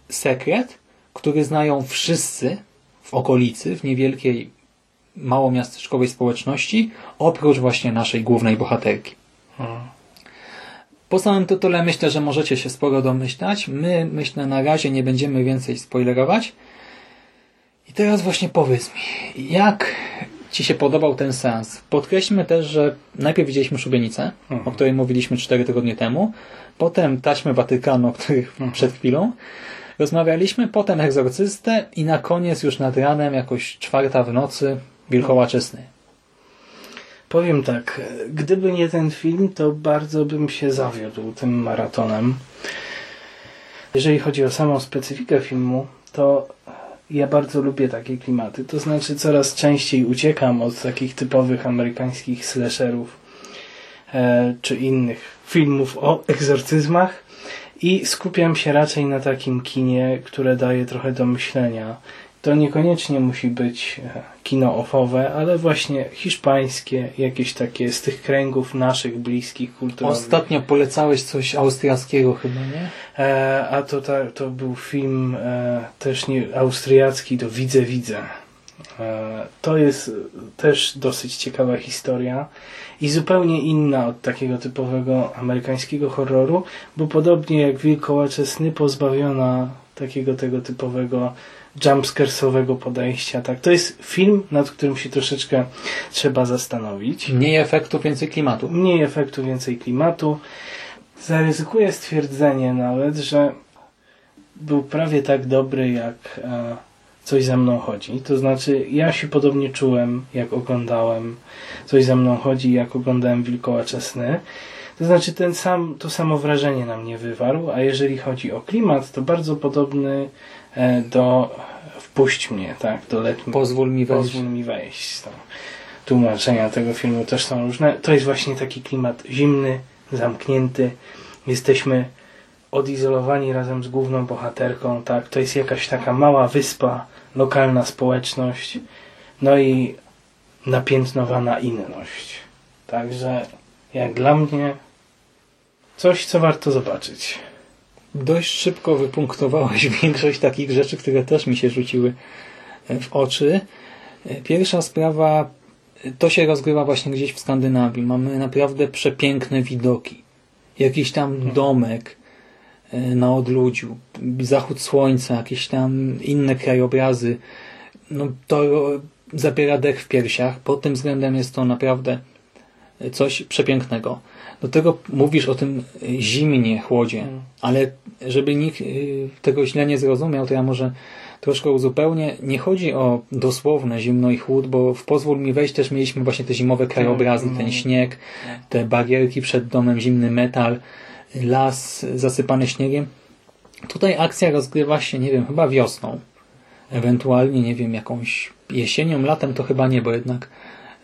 Sekret, który znają wszyscy w okolicy, w niewielkiej małomiasteczkowej społeczności, oprócz właśnie naszej głównej bohaterki. Po samym tytule myślę, że możecie się sporo domyślać. My, myślę, na razie nie będziemy więcej spoilerować. I teraz właśnie powiedz mi, jak Ci się podobał ten seans? Podkreślmy też, że najpierw widzieliśmy szubienicę, o której mówiliśmy 4 tygodnie temu, potem taśmy Watykanu, o których przed chwilą rozmawialiśmy, potem egzorcystę i na koniec już nad ranem, jakoś czwarta w nocy, wilkołacze sny. Powiem tak, gdyby nie ten film, to bardzo bym się zawiódł tym maratonem. Jeżeli chodzi o samą specyfikę filmu, to ja bardzo lubię takie klimaty. To znaczy coraz częściej uciekam od takich typowych amerykańskich slasherów e, czy innych filmów o egzorcyzmach i skupiam się raczej na takim kinie, które daje trochę do myślenia. To niekoniecznie musi być e, kino ofowe, ale właśnie hiszpańskie, jakieś takie z tych kręgów naszych, bliskich, kulturowych. Ostatnio polecałeś coś austriackiego chyba, nie? E, a to, ta, to był film e, też nie, austriacki, to Widzę, Widzę. E, to jest też dosyć ciekawa historia i zupełnie inna od takiego typowego amerykańskiego horroru, bo podobnie jak Wilkołacze sny pozbawiona takiego tego typowego jumpscaresowego podejścia. Tak, to jest film, nad którym się troszeczkę trzeba zastanowić. Mniej efektu, więcej klimatu. Mniej efektu, więcej klimatu. zaryzykuję stwierdzenie nawet, że był prawie tak dobry jak e, coś ze mną chodzi. To znaczy, ja się podobnie czułem, jak oglądałem coś ze mną chodzi, jak oglądałem Wilkołacze sny. To znaczy, ten sam, to samo wrażenie na mnie wywarł, a jeżeli chodzi o klimat, to bardzo podobny e, do Wpuść mnie, tak, do letni. Pozwól mi wejść. Pozwól mi wejść. Tłumaczenia tego filmu też są różne. To jest właśnie taki klimat zimny, zamknięty. Jesteśmy odizolowani razem z główną bohaterką, tak? To jest jakaś taka mała wyspa, lokalna społeczność, no i napiętnowana inność. Także jak dla mnie coś, co warto zobaczyć. Dość szybko wypunktowałeś [LAUGHS] większość takich rzeczy, które też mi się rzuciły w oczy. Pierwsza sprawa, to się rozgrywa właśnie gdzieś w Skandynawii. Mamy naprawdę przepiękne widoki. Jakiś tam domek e, na odludziu, zachód słońca, jakieś tam inne krajobrazy. No to zabiera dech w piersiach. Pod tym względem jest to naprawdę coś przepięknego. Do tego mówisz o tym zimnie, chłodzie, ale żeby nikt y, tego źle nie zrozumiał, to ja może troszkę uzupełnię. Nie chodzi o dosłowne zimno i chłód, bo w pozwól mi wejść też mieliśmy właśnie te zimowe krajobrazy, ten śnieg, te barierki przed domem, zimny metal, las zasypany śniegiem. Tutaj akcja rozgrywa się, nie wiem, chyba wiosną. Ewentualnie, nie wiem, jakąś jesienią, latem to chyba nie, bo jednak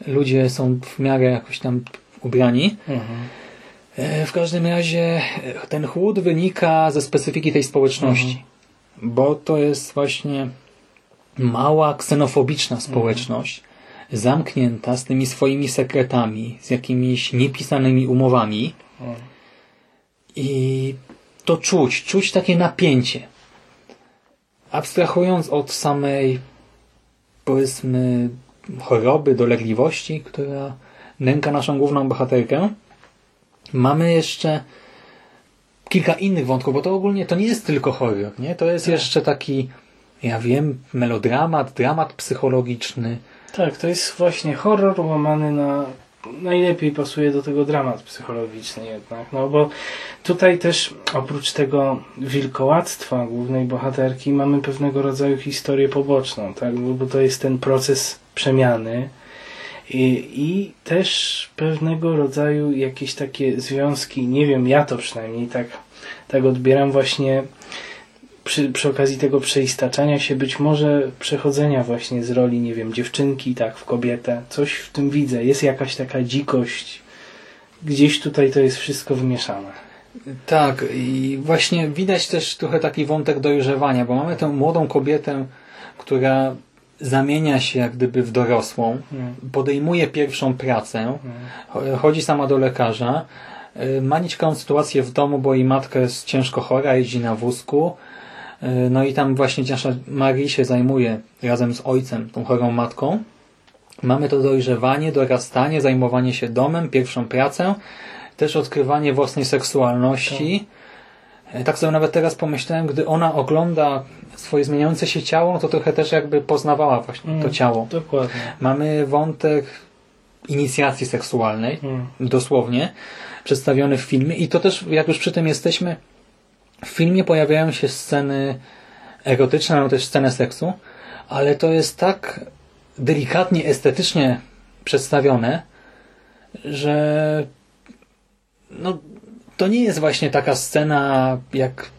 ludzie są w miarę jakoś tam ubrani. E, W każdym razie e, ten chłód wynika ze specyfiki tej społeczności, bo to jest właśnie mała, ksenofobiczna społeczność, zamknięta z tymi swoimi sekretami, z jakimiś niepisanymi umowami. I to czuć, czuć takie napięcie. Abstrahując od samej powiedzmy choroby, dolegliwości, która nęka naszą główną bohaterkę, mamy jeszcze kilka innych wątków, bo to ogólnie to nie jest tylko horror, nie? To jest jeszcze taki, ja wiem, melodramat, dramat psychologiczny. Tak, to jest właśnie horror łamany na... Najlepiej pasuje do tego dramat psychologiczny jednak, no bo tutaj też oprócz tego wilkołactwa głównej bohaterki mamy pewnego rodzaju historię poboczną, tak? Bo to jest ten proces przemiany i, i też pewnego rodzaju jakieś takie związki, nie wiem, ja to przynajmniej tak, tak odbieram właśnie przy, przy okazji tego przeistaczania się, być może przechodzenia właśnie z roli, nie wiem, dziewczynki, tak, w kobietę. Coś w tym widzę. Jest jakaś taka dzikość. Gdzieś tutaj to jest wszystko wymieszane. Tak, i właśnie widać też trochę taki wątek dojrzewania, bo mamy tę młodą kobietę, która zamienia się jak gdyby w dorosłą, podejmuje pierwszą pracę, cho- chodzi sama do lekarza, y, ma nieciekawą sytuację w domu, bo jej matka jest ciężko chora, jeździ na wózku, y, no i tam właśnie nasza Marie się zajmuje razem z ojcem, tą chorą matką. Mamy to dojrzewanie, dorastanie, zajmowanie się domem, pierwszą pracę, też odkrywanie własnej seksualności. E, Tak sobie nawet teraz pomyślałem, gdy ona ogląda swoje zmieniające się ciało, no to trochę też jakby poznawała właśnie to Mm, ciało. Dokładnie. Mamy wątek inicjacji seksualnej, dosłownie, przedstawiony w filmie i to też, jak już przy tym jesteśmy, w filmie pojawiają się sceny erotyczne, no też sceny seksu, ale to jest tak delikatnie, estetycznie przedstawione, że no, to nie jest właśnie taka scena, jak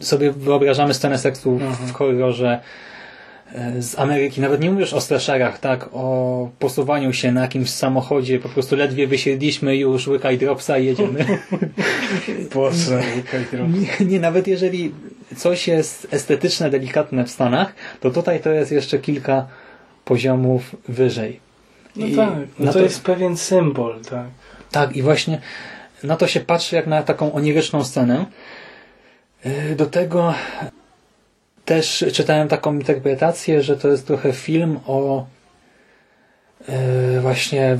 sobie wyobrażamy scenę seksu w horrorze e, z Ameryki. Nawet nie mówisz o slasherach, tak? O posuwaniu się na jakimś samochodzie, po prostu ledwie wysiedliśmy już łykaj dropsa i jedziemy. [LAUGHS] Boże, [LAUGHS] łykaj dropsa. Nie, nie, nawet jeżeli coś jest estetyczne, delikatne w Stanach, to tutaj to jest jeszcze kilka poziomów wyżej. No I tak, no na to, jest pewien symbol, tak. tak, i właśnie na to się patrzy jak na taką oniryczną scenę. Yy, Do tego też czytałem taką interpretację, że to jest trochę film o yy, właśnie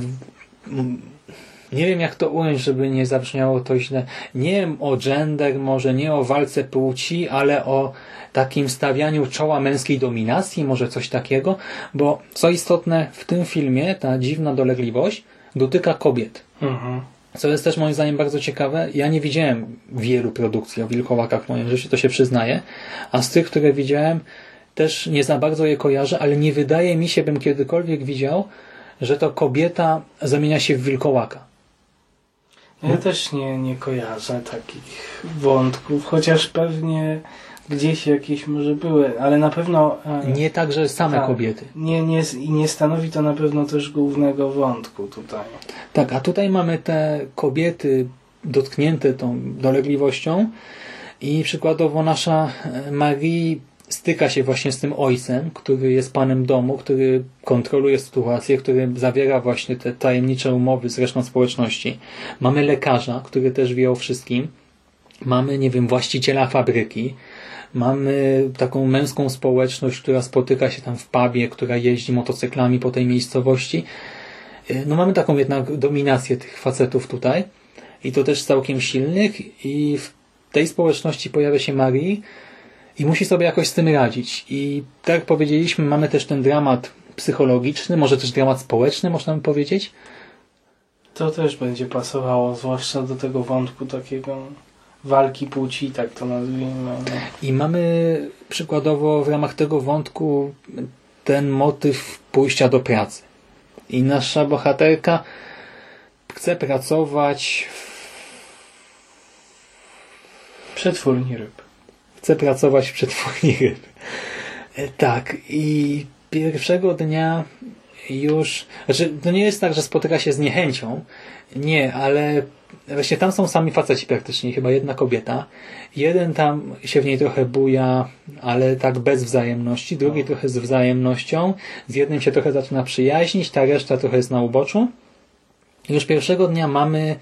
nie wiem jak to ująć, żeby nie zabrzmiało to źle. Nie o gender, może nie o walce płci, ale o takim stawianiu czoła męskiej dominacji, może coś takiego, bo co istotne w tym filmie, ta dziwna dolegliwość dotyka kobiet. Mhm. Co jest też moim zdaniem bardzo ciekawe, ja nie widziałem wielu produkcji o wilkołakach w moim życiu, to się przyznaję, a z tych, które widziałem, też nie za bardzo je kojarzę, ale nie wydaje mi się, bym kiedykolwiek widział, że to kobieta zamienia się w wilkołaka. Ja też nie, nie kojarzę takich wątków, chociaż pewnie gdzieś jakieś może były, ale na pewno... e, Nie tak, że same tak, kobiety. Nie, nie, I nie stanowi to na pewno też głównego wątku tutaj. Tak, a tutaj mamy te kobiety dotknięte tą dolegliwością i przykładowo nasza e, Marie styka się właśnie z tym ojcem, który jest panem domu, który kontroluje sytuację, który zawiera właśnie te tajemnicze umowy z resztą społeczności. Mamy lekarza, który też wie o wszystkim. Mamy, nie wiem, właściciela fabryki. Mamy taką męską społeczność, która spotyka się tam w pubie, która jeździ motocyklami po tej miejscowości. No mamy taką jednak dominację tych facetów tutaj i to też całkiem silnych i w tej społeczności pojawia się Marie i musi sobie jakoś z tym radzić. I tak jak powiedzieliśmy, mamy też ten dramat psychologiczny, może też dramat społeczny, można by powiedzieć. To też będzie pasowało, zwłaszcza do tego wątku takiego walki płci, tak to nazwijmy. No. I mamy przykładowo w ramach tego wątku ten motyw pójścia do pracy. I nasza bohaterka chce pracować w przetwórni ryb. Chce pracować w przetwórni ryb. E, Tak. I pierwszego dnia już... Znaczy, to nie jest tak, że spotyka się z niechęcią. Nie, ale właśnie tam są sami faceci praktycznie, chyba jedna kobieta. Jeden tam się w niej trochę buja, ale tak bez wzajemności. Drugi trochę z wzajemnością. Z jednym się trochę zaczyna przyjaźnić, ta reszta trochę jest na uboczu. Już pierwszego dnia mamy,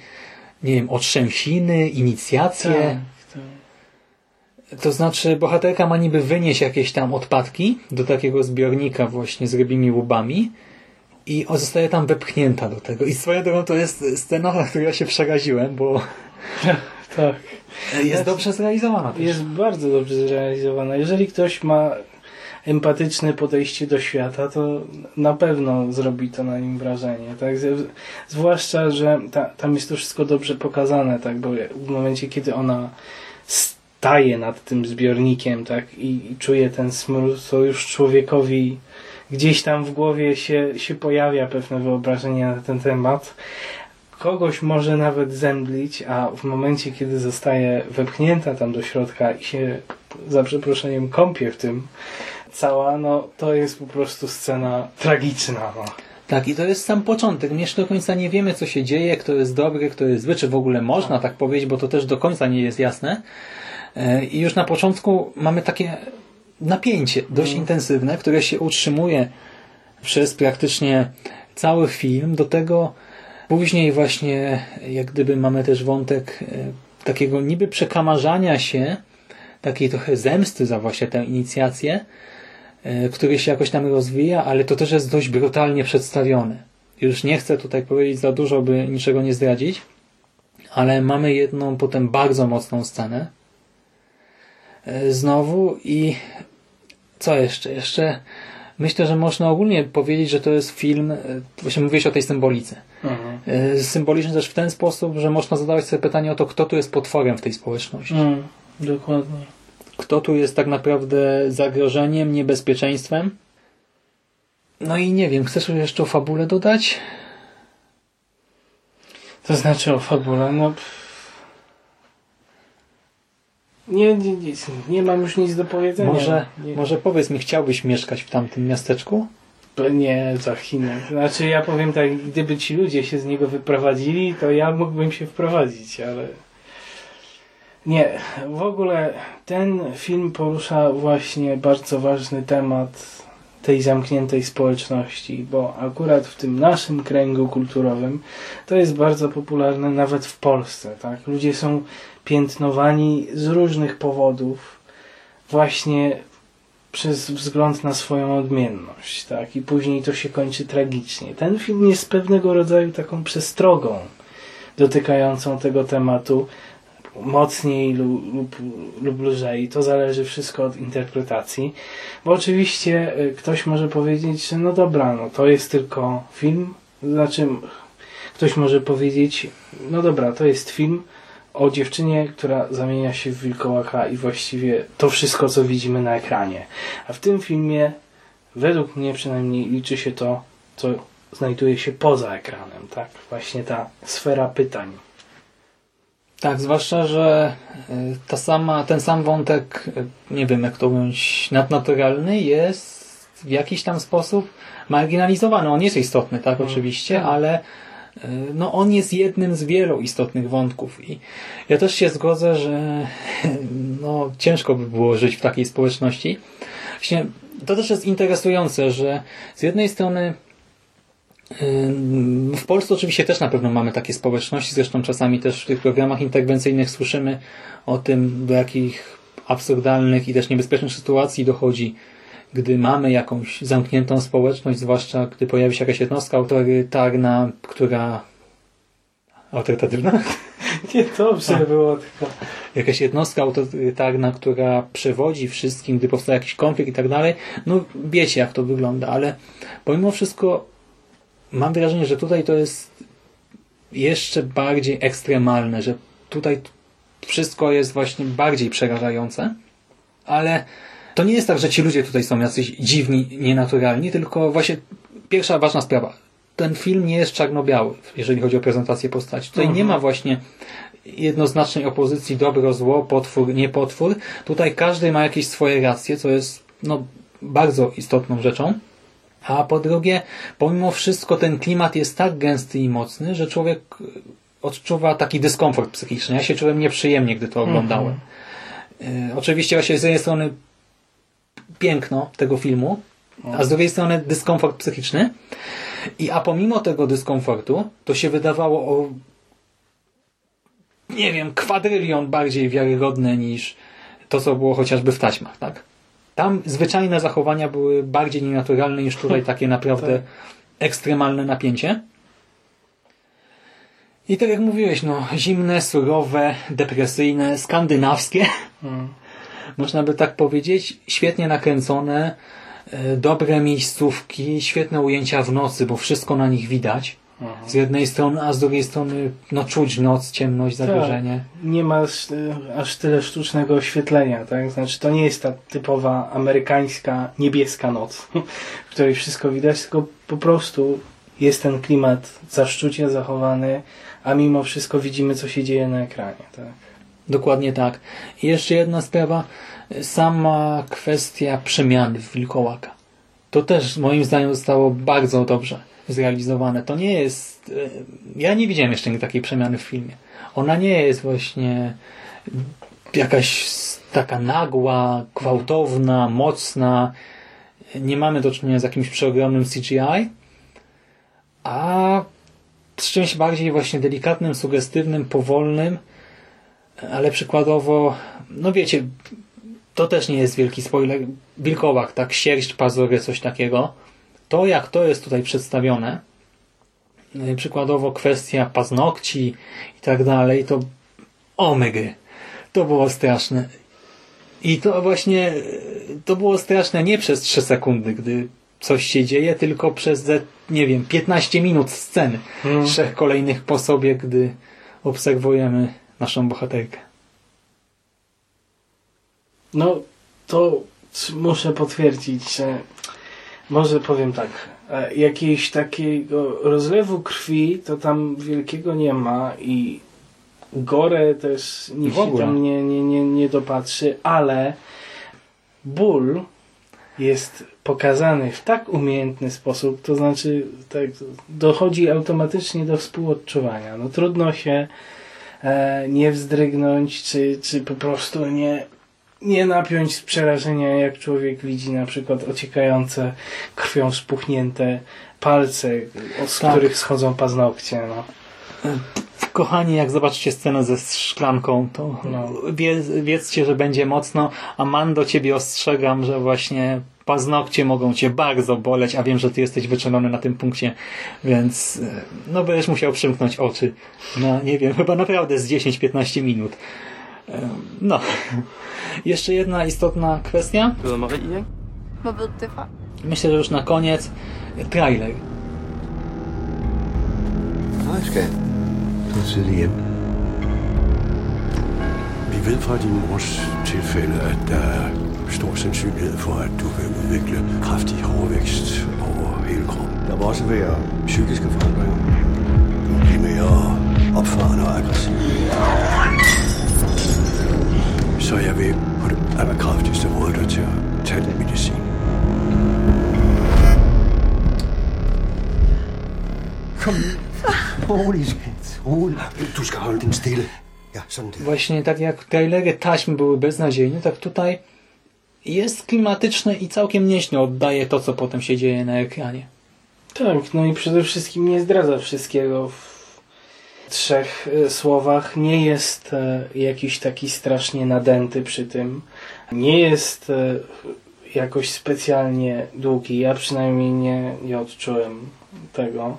nie wiem, otrzęsiny, inicjacje. Tak, tak. To znaczy, bohaterka ma niby wynieść jakieś tam odpadki do takiego zbiornika właśnie z rybimi łubami i zostaje tam wepchnięta do tego. I swoją drogą to jest scena, na której ja się przeraziłem, bo [LAUGHS] tak. jest dobrze zrealizowana. Też. Jest bardzo dobrze zrealizowana. Jeżeli ktoś ma empatyczne podejście do świata, to na pewno zrobi to na nim wrażenie. Tak? Zwłaszcza, że ta, tam jest to wszystko dobrze pokazane, tak? bo w momencie, kiedy ona staje nad tym zbiornikiem tak? I, i czuje ten smród, to już człowiekowi gdzieś tam w głowie się, się pojawia pewne wyobrażenie na ten temat. Kogoś może nawet zemdlić, a w momencie, kiedy zostaje wepchnięta tam do środka i się za przeproszeniem kąpie w tym cała, no to jest po prostu scena tragiczna. No. Tak, i to jest sam początek. My jeszcze do końca nie wiemy, co się dzieje, kto jest dobry, kto jest zły, czy w ogóle można tak powiedzieć, bo to też do końca nie jest jasne. E, I już na początku mamy takie napięcie dość intensywne, które się utrzymuje przez praktycznie cały film. Do tego później właśnie jak gdyby mamy też wątek e, takiego niby przekamarzania się, takiej trochę zemsty za właśnie tę inicjację, e, który się jakoś tam rozwija, ale to też jest dość brutalnie przedstawione. Już nie chcę tutaj powiedzieć za dużo, by niczego nie zdradzić, ale mamy jedną potem bardzo mocną scenę, znowu i co jeszcze? Jeszcze myślę, że można ogólnie powiedzieć, że to jest film, e, właśnie mówiłeś o tej symbolice. Mhm. E, Symboliczny też w ten sposób, że można zadawać sobie pytanie o to, kto tu jest potworem w tej społeczności. Mm, dokładnie. Kto tu jest tak naprawdę zagrożeniem, niebezpieczeństwem. No i nie wiem, chcesz jeszcze o fabule dodać? To znaczy o fabule, no... pff. Nie, nie, nie, nie mam już nic do powiedzenia. Może, nie, może powiedz mi, chciałbyś mieszkać w tamtym miasteczku? nie za Chinę. Znaczy ja powiem tak, gdyby ci ludzie się z niego wyprowadzili, to ja mógłbym się wprowadzić, ale... Nie, w ogóle ten film porusza właśnie bardzo ważny temat tej zamkniętej społeczności, bo akurat w tym naszym kręgu kulturowym to jest bardzo popularne nawet w Polsce. Tak? Ludzie są piętnowani z różnych powodów właśnie przez wzgląd na swoją odmienność. Tak? I później to się kończy tragicznie. Ten film jest pewnego rodzaju taką przestrogą dotykającą tego tematu mocniej lub, lub, lub lżej. To zależy wszystko od interpretacji. Bo oczywiście y, ktoś może powiedzieć, że no dobra, no to jest tylko film. Znaczy, ktoś może powiedzieć, no dobra, to jest film o dziewczynie, która zamienia się w wilkołaka i właściwie to wszystko, co widzimy na ekranie. A w tym filmie, według mnie przynajmniej, liczy się to, co znajduje się poza ekranem, tak? Właśnie ta sfera pytań. Tak, zwłaszcza, że y, ta sama, ten sam wątek, y, nie wiem jak to ująć, nadnaturalny jest w jakiś tam sposób marginalizowany. On jest istotny, tak, oczywiście, ale y, no, on jest jednym z wielu istotnych wątków i ja też się zgodzę, że [LAUGHS] no, ciężko by było żyć w takiej społeczności. Właśnie to też jest interesujące, że z jednej strony w Polsce oczywiście też na pewno mamy takie społeczności, zresztą czasami też w tych programach interwencyjnych słyszymy o tym, do jakich absurdalnych i też niebezpiecznych sytuacji dochodzi, gdy mamy jakąś zamkniętą społeczność, zwłaszcza gdy pojawi się jakaś jednostka autorytarna, która... autorytatywna? [LAUGHS] Nie, dobrze A. było tylko. Jakaś jednostka autorytarna, która przewodzi wszystkim, gdy powstaje jakiś konflikt i tak dalej. No wiecie jak to wygląda, ale pomimo wszystko mam wrażenie, że tutaj to jest jeszcze bardziej ekstremalne, że tutaj wszystko jest właśnie bardziej przerażające, ale to nie jest tak, że ci ludzie tutaj są jacyś dziwni, nienaturalni, tylko właśnie pierwsza ważna sprawa. Ten film nie jest czarno-biały, jeżeli chodzi o prezentację postaci. Tutaj mhm. nie ma właśnie jednoznacznej opozycji dobro, zło, potwór, nie potwór. Tutaj każdy ma jakieś swoje racje, co jest no, bardzo istotną rzeczą. A po drugie, pomimo wszystko ten klimat jest tak gęsty i mocny, że człowiek odczuwa taki dyskomfort psychiczny. Ja się czułem nieprzyjemnie, gdy to oglądałem. Mhm. E, oczywiście właśnie z jednej strony piękno tego filmu, a z drugiej strony dyskomfort psychiczny. I a pomimo tego dyskomfortu, to się wydawało o nie wiem, kwadrylion bardziej wiarygodne niż to, co było chociażby w taśmach, tak? Tam zwyczajne zachowania były bardziej nienaturalne niż tutaj [LAUGHS] takie naprawdę tak. ekstremalne napięcie. I tak jak mówiłeś, no, zimne, surowe, depresyjne, skandynawskie, hmm. Można by tak powiedzieć, świetnie nakręcone, e, dobre miejscówki, świetne ujęcia w nocy, bo wszystko na nich widać. Z jednej strony, a z drugiej strony no czuć noc, ciemność, tak. zagrożenie. Tak. Nie ma e, aż tyle sztucznego oświetlenia, tak? Znaczy to nie jest ta typowa amerykańska niebieska noc, w której wszystko widać, tylko po prostu jest ten klimat zaszczucia zachowany, a mimo wszystko widzimy, co się dzieje na ekranie, tak? Dokładnie tak. I jeszcze jedna sprawa, sama kwestia przemiany w wilkołaka. To też moim zdaniem zostało bardzo dobrze zrealizowane. To nie jest... E, ja nie widziałem jeszcze takiej przemiany w filmie. Ona nie jest właśnie jakaś taka nagła, gwałtowna, mocna. Nie mamy do czynienia z jakimś przeogromnym CGI, a z czymś bardziej właśnie delikatnym, sugestywnym, powolnym, ale przykładowo, no wiecie, to też nie jest wielki spoiler, wilkołak, tak, sierść, pazury, coś takiego, to, jak to jest tutaj przedstawione, e, przykładowo kwestia paznokci i tak dalej, to omygy. To było straszne. I to właśnie, to było straszne nie przez 3 sekundy, gdy coś się dzieje, tylko przez, nie wiem, 15 minut sceny. Hmm. Trzech kolejnych po sobie, gdy obserwujemy naszą bohaterkę. No, to muszę potwierdzić, że może powiem tak. E, Jakiegoś takiego rozlewu krwi to tam wielkiego nie ma i gore też nikt się tam nie, nie, nie, nie dopatrzy, ale ból jest pokazany w tak umiejętny sposób, to znaczy tak, dochodzi automatycznie do współodczuwania. No trudno się e, nie wzdrygnąć, czy, czy po prostu nie nie napiąć z przerażenia, jak człowiek widzi na przykład ociekające krwią spuchnięte palce, z tak. których schodzą paznokcie. No. Kochani, jak zobaczycie scenę ze szklanką, to no. wie, wiedzcie, że będzie mocno. A Mando, ciebie ostrzegam, że właśnie paznokcie mogą cię bardzo boleć, a wiem, że ty jesteś wyczulony na tym punkcie, więc no będziesz musiał przymknąć oczy na, nie wiem, chyba naprawdę z 10-15 minut. No. [LAUGHS] Jeszcze jedna istotna kwestia. Myślę, że już na koniec trailer. skat? Du er hjem. Vi ved fra din mors tilfælde, at der er stor sandsynlighed for, at du vil udvikle kraftig hårvækst over hele kroppen. Der vil også være psykiske forandringer. Du vil blive mere opfarende og aggressiv. Så jeg vil på det allerkraftigste råde dig til at tage den medicin. Kom. Rolig, skat. Rolig. Du skal holde den stille. Ja, sådan der. Właśnie tak jak trailery taśmy były beznadziejne, tak tutaj jest klimatyczne i całkiem nieźle oddaje to, co potem się dzieje na ekranie. Tak, no i przede wszystkim nie zdradza wszystkiego w trzech e, słowach. Nie jest e, jakiś taki strasznie nadęty przy tym. Nie jest e, jakoś specjalnie długi. Ja przynajmniej nie, nie odczułem tego.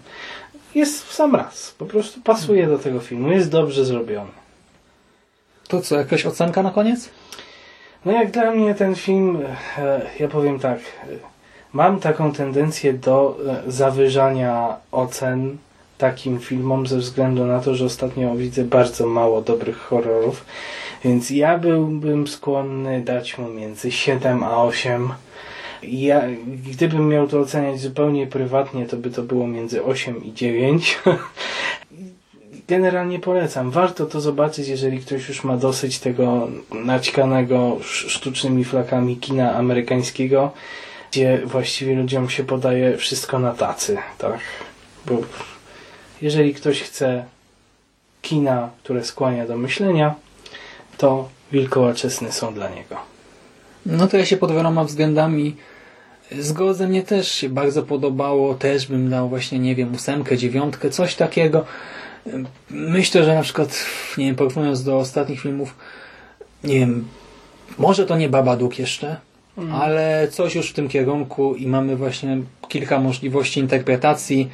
Jest w sam raz. Po prostu pasuje do tego filmu. Jest dobrze zrobiony. To co, jakaś ocenka na koniec? No jak dla mnie ten film, e, ja powiem tak, e, mam taką tendencję do e, zawyżania ocen takim filmom ze względu na to, że ostatnio widzę bardzo mało dobrych horrorów, więc ja byłbym skłonny dać mu między 7 a 8. Ja, gdybym miał to oceniać zupełnie prywatnie, to by to było między 8 i 9. [LAUGHS] Generalnie polecam. Warto to zobaczyć, jeżeli ktoś już ma dosyć tego naćkanego sz- sztucznymi flakami kina amerykańskiego, gdzie właściwie ludziom się podaje wszystko na tacy, tak? Bo jeżeli ktoś chce kina, które skłania do myślenia, to wilkołacze sny są dla niego. No to ja się pod wieloma względami zgodzę. Mnie też się bardzo podobało. Też bym dał właśnie, nie wiem, ósemkę, dziewiątkę, coś takiego. Myślę, że na przykład, nie wiem, porównując do ostatnich filmów, nie wiem, może to nie Babadook jeszcze, Mm. ale coś już w tym kierunku i mamy właśnie kilka możliwości interpretacji,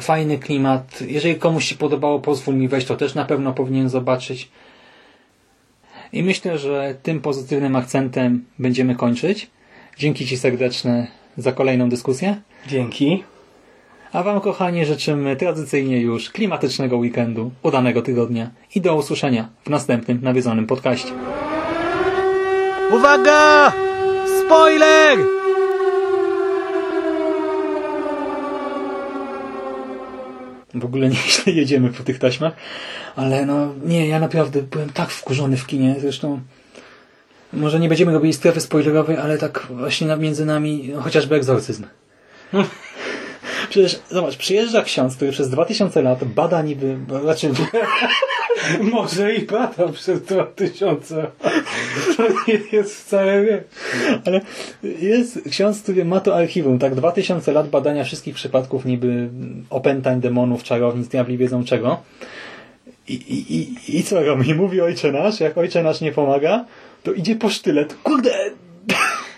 fajny klimat. Jeżeli komuś się podobało, pozwól mi wejść, to też na pewno powinien zobaczyć. I myślę, że tym pozytywnym akcentem będziemy kończyć. Dzięki Ci serdeczne za kolejną dyskusję. Dzięki. A Wam, kochani, życzymy tradycyjnie już klimatycznego weekendu, udanego tygodnia i do usłyszenia w następnym nawiedzonym podcaście. Uwaga! Spoiler! W ogóle nieźle jedziemy po tych taśmach, ale no nie, ja naprawdę byłem tak wkurzony w kinie, zresztą może nie będziemy robili strefy spoilerowej, ale tak właśnie między nami no, chociażby egzorcyzm. [LAUGHS] Przecież, zobacz, przyjeżdża ksiądz, który przez 2000 lat bada niby, znaczy [LAUGHS] Może i badał przez 2000. To nie jest wcale nie. Ale jest ksiądz, który ma to archiwum, tak? 2000 lat badania wszystkich przypadków niby opętań, demonów, czarownic, diabli wiedzą czego. I, i, i, I co robi? [LAUGHS] Mówi ojcze nasz, jak ojcze nasz nie pomaga, to idzie po sztylet. Kurde!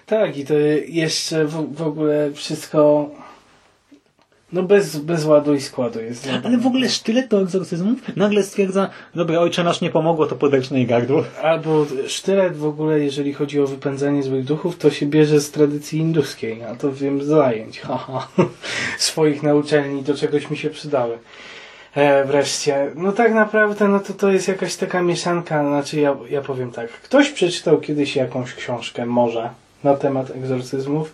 Tak, i to jeszcze w, w ogóle wszystko no bez, bez ładu i składu jest. Ale w ogóle sztylet do egzorcyzmów nagle stwierdza, dobra, ojcze nasz nie pomogło, to podręczne i gardło. Albo sztylet w ogóle, jeżeli chodzi o wypędzanie złych duchów, to się bierze z tradycji induskiej, a to wiem z zajęć, haha, [LAUGHS] swoich na uczelni do czegoś mi się przydały. E, wreszcie, no tak naprawdę, no to to jest jakaś taka mieszanka, znaczy ja, ja powiem tak, ktoś przeczytał kiedyś jakąś książkę, może, na temat egzorcyzmów,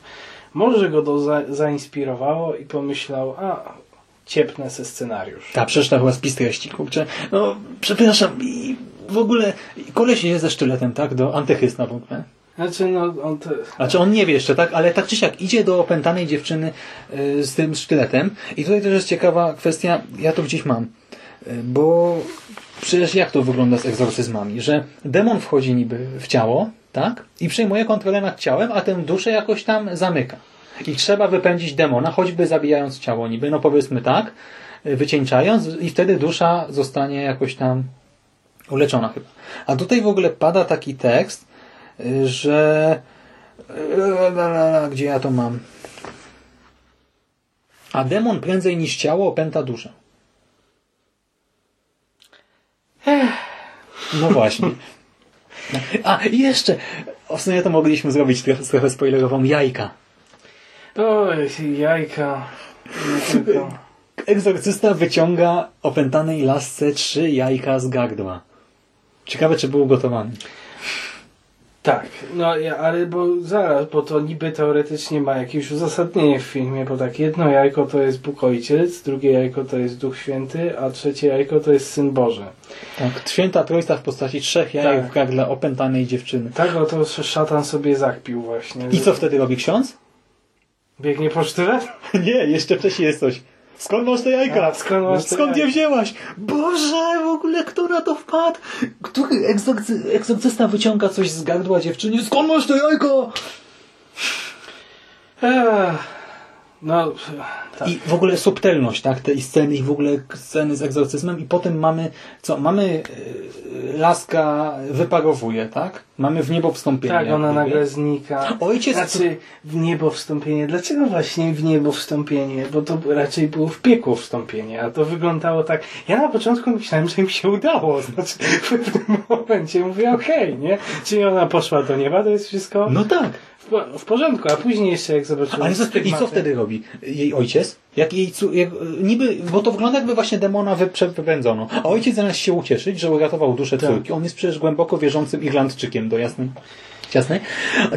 może go to za, zainspirowało i pomyślał, a ciepnę se scenariusz. Ta, przeczytał chyba spis treści, kurczę. No, przepraszam, i w ogóle koleś jest ze sztyletem, tak? Do antychrysta w ogóle. Znaczy, no, on to... Znaczy on nie wie jeszcze, tak? Ale tak czy siak idzie do opętanej dziewczyny y, z tym sztyletem. I tutaj też jest ciekawa kwestia, ja to gdzieś mam. Y, Bo przecież jak to wygląda z egzorcyzmami? Że demon wchodzi niby w ciało, tak? I przejmuje kontrolę nad ciałem, a tę duszę jakoś tam zamyka. I trzeba wypędzić demona, choćby zabijając ciało niby, no powiedzmy tak, wycieńczając i wtedy dusza zostanie jakoś tam uleczona chyba. A tutaj w ogóle pada taki tekst, że gdzie ja to mam? A demon prędzej niż ciało opęta duszę. No właśnie. A, i jeszcze! Sumie to mogliśmy zrobić trochę, trochę spoilerową jajka. Oj, jajka. Nie tylko. egzorcysta wyciąga opętanej lasce trzy jajka z gardła. Ciekawe, czy był ugotowany. Tak, no ja- ale bo zaraz, bo to niby teoretycznie ma jakieś uzasadnienie w filmie, bo tak jedno jajko to jest Bóg Ojciec, drugie jajko to jest Duch Święty, a trzecie jajko to jest Syn Boży. Tak, święta trójca w postaci trzech jajek Tak. w opętanej dziewczyny. Tak, o to szatan sobie zakpił właśnie. I co wtedy robi ksiądz? Biegnie po sztylet? [LAUGHS] Nie, jeszcze wcześniej jest coś. Skąd masz te jajka? A, skąd masz te Skąd je jajka? wzięłaś? Boże, w ogóle kto na to wpadł? Który egzorcy, egzorcysta wyciąga coś z gardła dziewczyny? Skąd masz te jajko? Ech, No, tak. I w ogóle subtelność, tak? Tej sceny i w ogóle sceny z egzorcyzmem i potem mamy, co? Mamy e, laska wyparowuje, tak? Mamy w niebo wstąpienie. Tak, ona nagle znika. Ojciec- Znaczy, w niebo wstąpienie. Dlaczego właśnie w niebo wstąpienie? Bo to raczej było w piekło wstąpienie, a to wyglądało tak. Ja na początku myślałem, że im się udało. [LAUGHS] Znaczy, w pewnym momencie mówię, okej, nie? Czyli ona poszła do nieba, to jest wszystko No tak. W, po- w porządku, a później jeszcze jak zobaczyłem... Ale co, I co wtedy robi jej ojciec? Jak jej cu, jak, niby, bo to wygląda jakby właśnie demona wypędzono. A ojciec zamiast się ucieszyć, że uratował duszę Tak. córki, on jest przecież głęboko wierzącym Irlandczykiem do jasnej.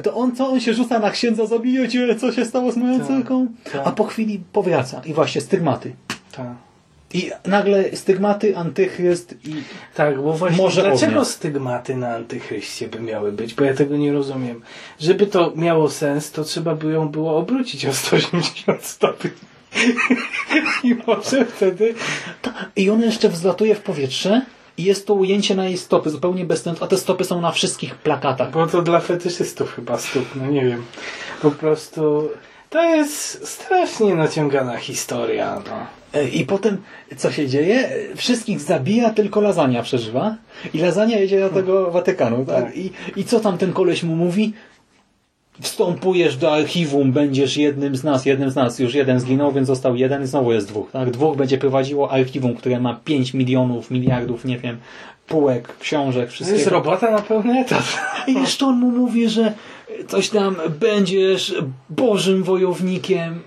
To on co? On się rzuca na księdza, zabiję cię, co się stało z moją Tak. córką? Tak. A po chwili powraca i właśnie stygmaty. Tak. I nagle stygmaty, antychryst i Tak, bo właśnie Może dlaczego ognia. stygmaty na antychryście by miały być? Bo ja tego nie rozumiem. Żeby to miało sens, to trzeba by ją było obrócić o 180 stopni. [LAUGHS] I może wtedy... I on jeszcze wzlatuje w powietrze i jest to ujęcie na jej stopy, zupełnie bez sensu, a te stopy są na wszystkich plakatach. Bo to dla fetyszystów chyba stóp, no nie wiem. Po prostu... To jest strasznie naciągana historia, no. E, I potem co się dzieje? Wszystkich zabija, tylko Lazania przeżywa. I Lazania jedzie do tego Watykanu. Tak? I, I co tam ten koleś mu mówi? Wstępujesz do archiwum, będziesz jednym z nas, jednym z nas. Już jeden zginął, więc został jeden i znowu jest dwóch. Tak? Dwóch będzie prowadziło archiwum, które ma 5 milionów, miliardów, nie wiem, półek, książek, To wszystkiego. jest robota na pełny etat. I jeszcze on mu mówi, że coś tam będziesz Bożym wojownikiem.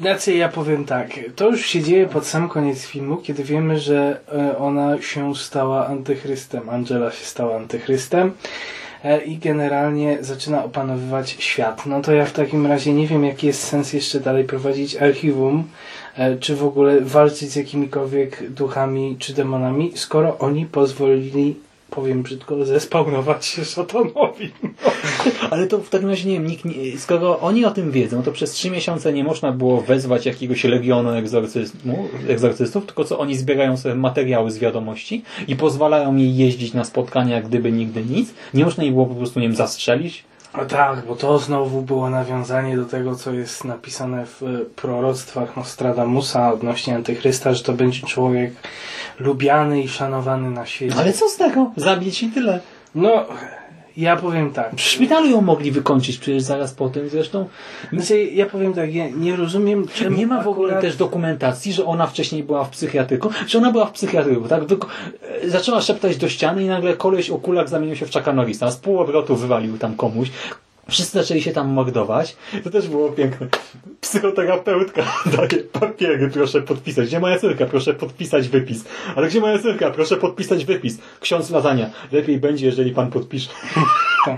Znaczy, ja powiem tak, to już się dzieje pod sam koniec filmu, kiedy wiemy, że e, ona się stała antychrystem, Angela się stała antychrystem e, i generalnie zaczyna opanowywać świat. No to ja w takim razie nie wiem, jaki jest sens jeszcze dalej prowadzić archiwum, czy w ogóle walczyć z jakimikolwiek duchami czy demonami, skoro oni pozwolili, powiem brzydko, zespawnować się szatanowi. [LAUGHS] Ale to w takim razie nie wiem, nikt nie, skoro oni o tym wiedzą, to przez trzy miesiące nie można było wezwać jakiegoś legionu egzorcystów, tylko co oni zbierają sobie materiały z wiadomości i pozwalają jej jeździć na spotkania, gdyby nigdy nic. Nie można jej było po prostu, nie wiem, zastrzelić. A tak, bo to znowu było nawiązanie do tego, co jest napisane w e, proroctwach Nostradamusa odnośnie Antychrysta, że to będzie człowiek lubiany i szanowany na świecie. Ale co z tego? Zabić i tyle. No, ja powiem tak. W szpitalu ją mogli wykończyć przecież zaraz po tym zresztą. Znaczy, ja powiem tak, ja nie rozumiem, czemu Nie ma w ogóle akurat- też dokumentacji, że ona wcześniej była w psychiatryku, że ona była w psychiatryku, tak? Wyko- e, zaczęła szeptać do ściany i nagle koleś o kulach zamienił się w Chucka Norrisa. Z pół obrotu wywalił tam komuś. Wszyscy zaczęli się tam mordować. To też było piękne. Psychoterapeutka [LAUGHS] daje papiery, proszę podpisać. Gdzie moja córka? Proszę podpisać wypis. Ale gdzie moja córka? Proszę podpisać wypis. Ksiądz Lazania. Lepiej będzie, jeżeli pan podpisze. Tak.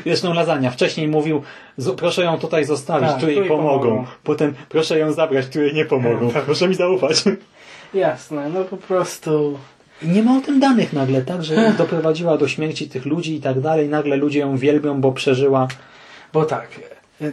[LAUGHS] Zresztą Lazania wcześniej mówił, "Z- proszę ją tutaj zostawić, Tak, tu jej tu jej pomogą. pomogą. Potem proszę ją zabrać, tu jej nie pomogą. Proszę mi zaufać. Jasne, no po prostu... I nie ma o tym danych nagle, tak? Że doprowadziła do śmierci tych ludzi i tak dalej. Nagle ludzie ją wielbią, bo przeżyła. Bo tak,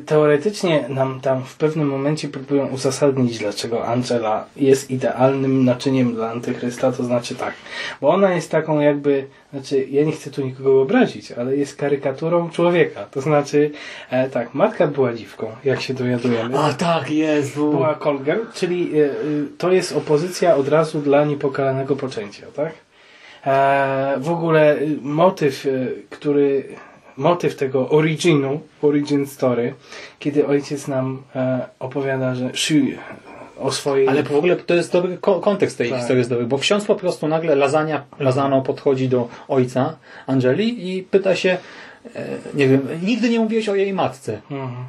teoretycznie nam tam w pewnym momencie próbują uzasadnić, dlaczego Angela jest idealnym naczyniem dla Antychrysta, to znaczy tak, bo ona jest taką jakby, znaczy ja nie chcę tu nikogo obrazić, ale jest karykaturą człowieka, to znaczy e, tak, matka była dziwką, jak się dowiadujemy. A tak, Jezu. Była Colger, czyli e, e, to jest opozycja od razu dla niepokalanego poczęcia, tak? E, w ogóle y, motyw, y, który motyw tego originu, origin story, kiedy ojciec nam e, opowiada, że o swojej... Ale w ogóle to jest dobry ko- kontekst tej Tak. historii jest dobry, bo ksiądz po prostu nagle Lazania, Lazano podchodzi do ojca Angeli i pyta się, e, nie wiem, nigdy nie mówiłeś o jej matce. Mhm.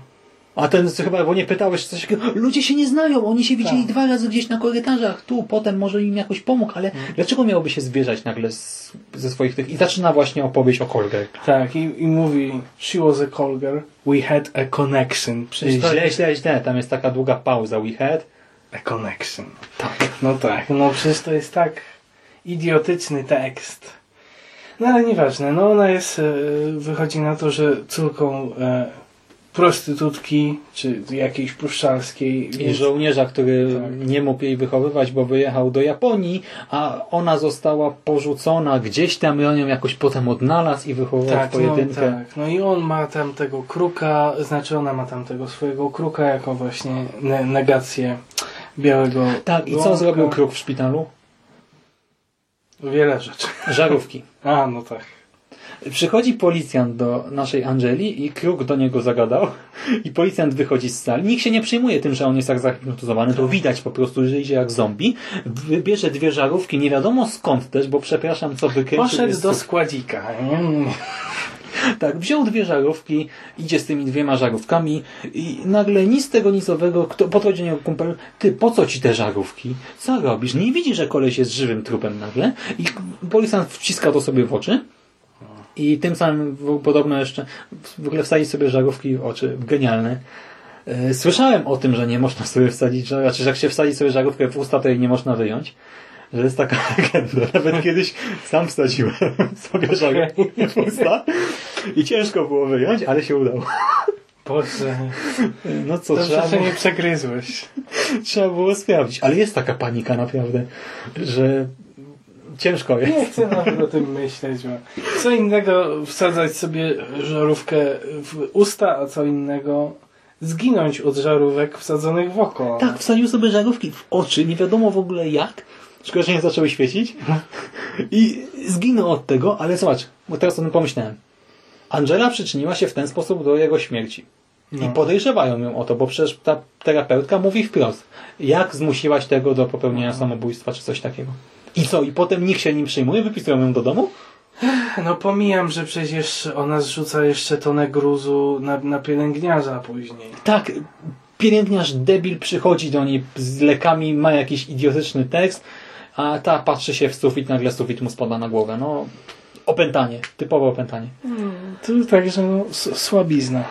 A ten co chyba, bo nie pytałeś coś takiego, ludzie się nie znają, oni się widzieli Tak. dwa razy gdzieś na korytarzach, tu, potem może im jakoś pomógł, ale Mhm. dlaczego miałoby się zwierzać nagle z, ze swoich tych... I zaczyna właśnie opowieść o Colger. Tak, i, i mówi, she was a call girl, we had a connection. Przecież to Źle, źle, źle, tam jest taka długa pauza, we had. A connection. Tak. No tak, no przecież to jest tak idiotyczny tekst. No ale nieważne, no ona jest, e, wychodzi na to, że córką e, prostytutki, czy jakiejś puszczalskiej. I żołnierza, który Tak. nie mógł jej wychowywać, bo wyjechał do Japonii, a ona została porzucona gdzieś tam i on ją jakoś potem odnalazł i wychowywał Tak, w no, pojedynkę. tak. No i on ma tam tego kruka, znaczy ona ma tam tego swojego kruka jako właśnie ne negację białego Tak, i co zrobił kruk w szpitalu? Wiele rzeczy. Żarówki. [LAUGHS] A, no tak. Przychodzi policjant do naszej Angeli i kruk do niego zagadał i policjant wychodzi z sali. Nikt się nie przejmuje tym, że on jest tak zahipnotyzowany, to widać po prostu, że idzie jak zombie. Wybierze dwie żarówki, nie wiadomo skąd też, bo przepraszam, co wykręcił. Poszedł do składzika. Nie? [LAUGHS] Tak, wziął dwie żarówki, idzie z tymi dwiema żarówkami i nagle nic tego nicowego, kto podchodzi do niego kumpel, ty po co ci te żarówki? Co robisz? Nie widzi, że koleś jest żywym trupem nagle i policjant wciska to sobie w oczy i tym samym podobno jeszcze w ogóle wsadzi sobie żarówki w oczy. Genialne. E, Słyszałem o tym, że nie można sobie wsadzić, znaczy, że jak się wsadzi sobie żarówkę w usta, to jej nie można wyjąć. Że jest taka [LAUGHS] legenda. Nawet kiedyś sam wsadziłem [LAUGHS] sobie żarówkę w usta i ciężko było wyjąć, ale się udało. Boże. No co, Dobrze, trzeba że było, nie przegryzłeś. [LAUGHS] trzeba było sprawdzić. Ale jest taka panika naprawdę, że ciężko jest. Nie chcę nawet o tym myśleć. Bo co innego wsadzać sobie żarówkę w usta, a co innego zginąć od żarówek wsadzonych w oko. Tak, wsadził sobie żarówki w oczy, nie wiadomo w ogóle jak. Szkoda, że nie zaczęły świecić. I zginął od tego, ale zobacz, bo teraz o tym pomyślałem. Angela przyczyniła się w ten sposób do jego śmierci. I No. podejrzewają ją o to, bo przecież ta terapeutka mówi wprost, jak zmusiłaś tego do popełnienia samobójstwa, czy coś takiego. I co? I potem nikt się nim przyjmuje? Wypisują ją do domu? No pomijam, że przecież ona zrzuca jeszcze tonę gruzu na, na pielęgniarza później. Tak, pielęgniarz debil przychodzi do niej z lekami, ma jakiś idiotyczny tekst, a ta patrzy się w sufit, nagle sufit mu spada na głowę. No, opętanie, typowe opętanie. Tu także no, słabizna.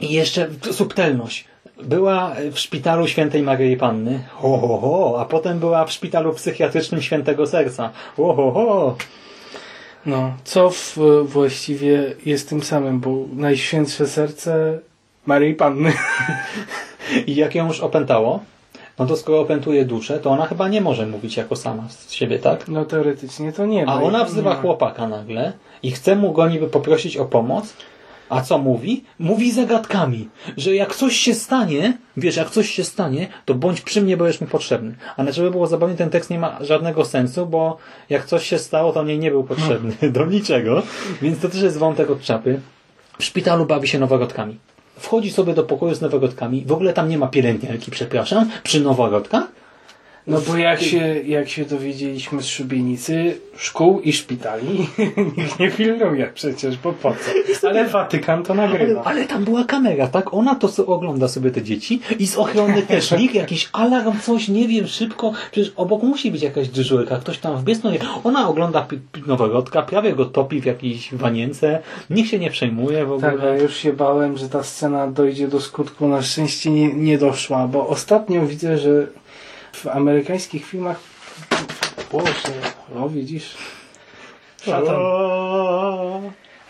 I jeszcze subtelność. Była w szpitalu świętej Maryi Panny, ho, ho, ho, a potem była w szpitalu psychiatrycznym świętego serca, ho, ho, ho. No, co w, właściwie jest tym samym, bo Najświętsze Serce Maryi Panny. [LAUGHS] I jak ją już opętało, no to skoro opętuje duszę, to ona chyba nie może mówić jako sama z siebie, tak? No teoretycznie to nie. A ona wzywa nie. chłopaka nagle i chce mu go niby poprosić o pomoc. A co mówi? Mówi zagadkami, że jak coś się stanie, wiesz, jak coś się stanie, to bądź przy mnie, bo mi potrzebny. Ale żeby było zabawnie, ten tekst nie ma żadnego sensu, bo jak coś się stało, to mnie nie był potrzebny [LAUGHS] do niczego. Więc to też jest wątek od czapy. W szpitalu bawi się noworodkami. Wchodzi sobie do pokoju z noworodkami. W ogóle tam nie ma pielęgniarki, przepraszam, przy noworodkach. No bo jak się, jak się dowiedzieliśmy z szubienicy, szkół i szpitali, [LAUGHS] nikt nie filmuje przecież, bo po co? Ale Watykan to nagrywa. Ale, ale tam była kamera, tak? Ona to so, ogląda sobie te dzieci i z ochrony [LAUGHS] też nikt, jakiś alarm, coś, nie wiem, szybko. Przecież obok musi być jakaś dyżurka, ktoś tam wbiegł. Nie. Ona ogląda noworodka, prawie go topi w jakiejś wanience. Nikt się nie przejmuje w ogóle. Tak, a już się bałem, że ta scena dojdzie do skutku. Na szczęście nie, nie doszła, bo ostatnio widzę, że w amerykańskich filmach Boże, o widzisz? Szatan.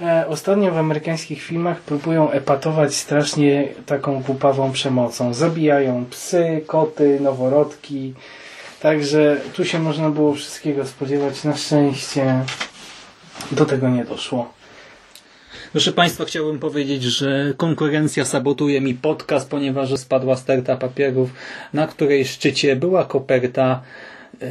E, Ostatnio w amerykańskich filmach próbują epatować strasznie taką głupawą przemocą. Zabijają psy, koty, noworodki. Także tu się można było wszystkiego spodziewać. Na szczęście do tego nie doszło. Proszę Państwa, chciałbym powiedzieć, że konkurencja sabotuje mi podcast, ponieważ spadła sterta papierów, na której szczycie była koperta e,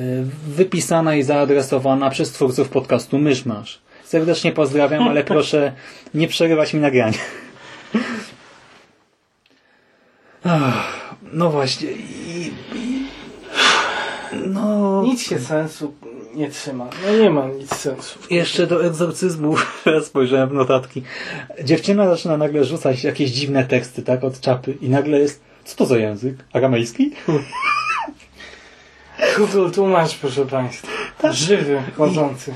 wypisana i zaadresowana przez twórców podcastu Myszmasz. Serdecznie pozdrawiam, ale proszę nie przerywać mi nagrania. [LAUGHS] No właśnie. No, Nic się sensu nie trzyma. No nie ma nic sensu. Jeszcze do egzorcyzmu [LAUGHS] spojrzałem w notatki. Dziewczyna zaczyna nagle rzucać jakieś dziwne teksty, tak, od czapy i nagle jest, co to za język? Aramejski? [LAUGHS] Google tłumacz, proszę Państwa. Żywy, chodzący.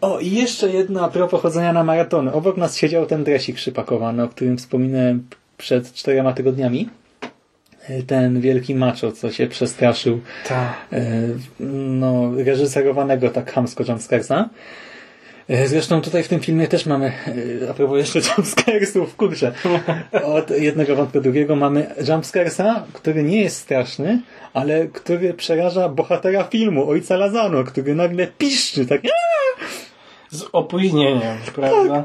O, i jeszcze jedno a propos chodzenia na maratony. Obok nas siedział ten dresik przypakowany, o którym wspominałem przed czterema tygodniami. Ten wielki macho, co się przestraszył Tak. e, no, reżyserowanego tak hamsko jumpscaresa. E, Zresztą tutaj w tym filmie też mamy, e, a propos jeszcze [LAUGHS] jumpscaresów, kurczę, od jednego wątku do drugiego mamy jumpscaresa, który nie jest straszny, ale który przeraża bohatera filmu, ojca Lazano, który nagle piszczy, tak Z opóźnieniem, prawda?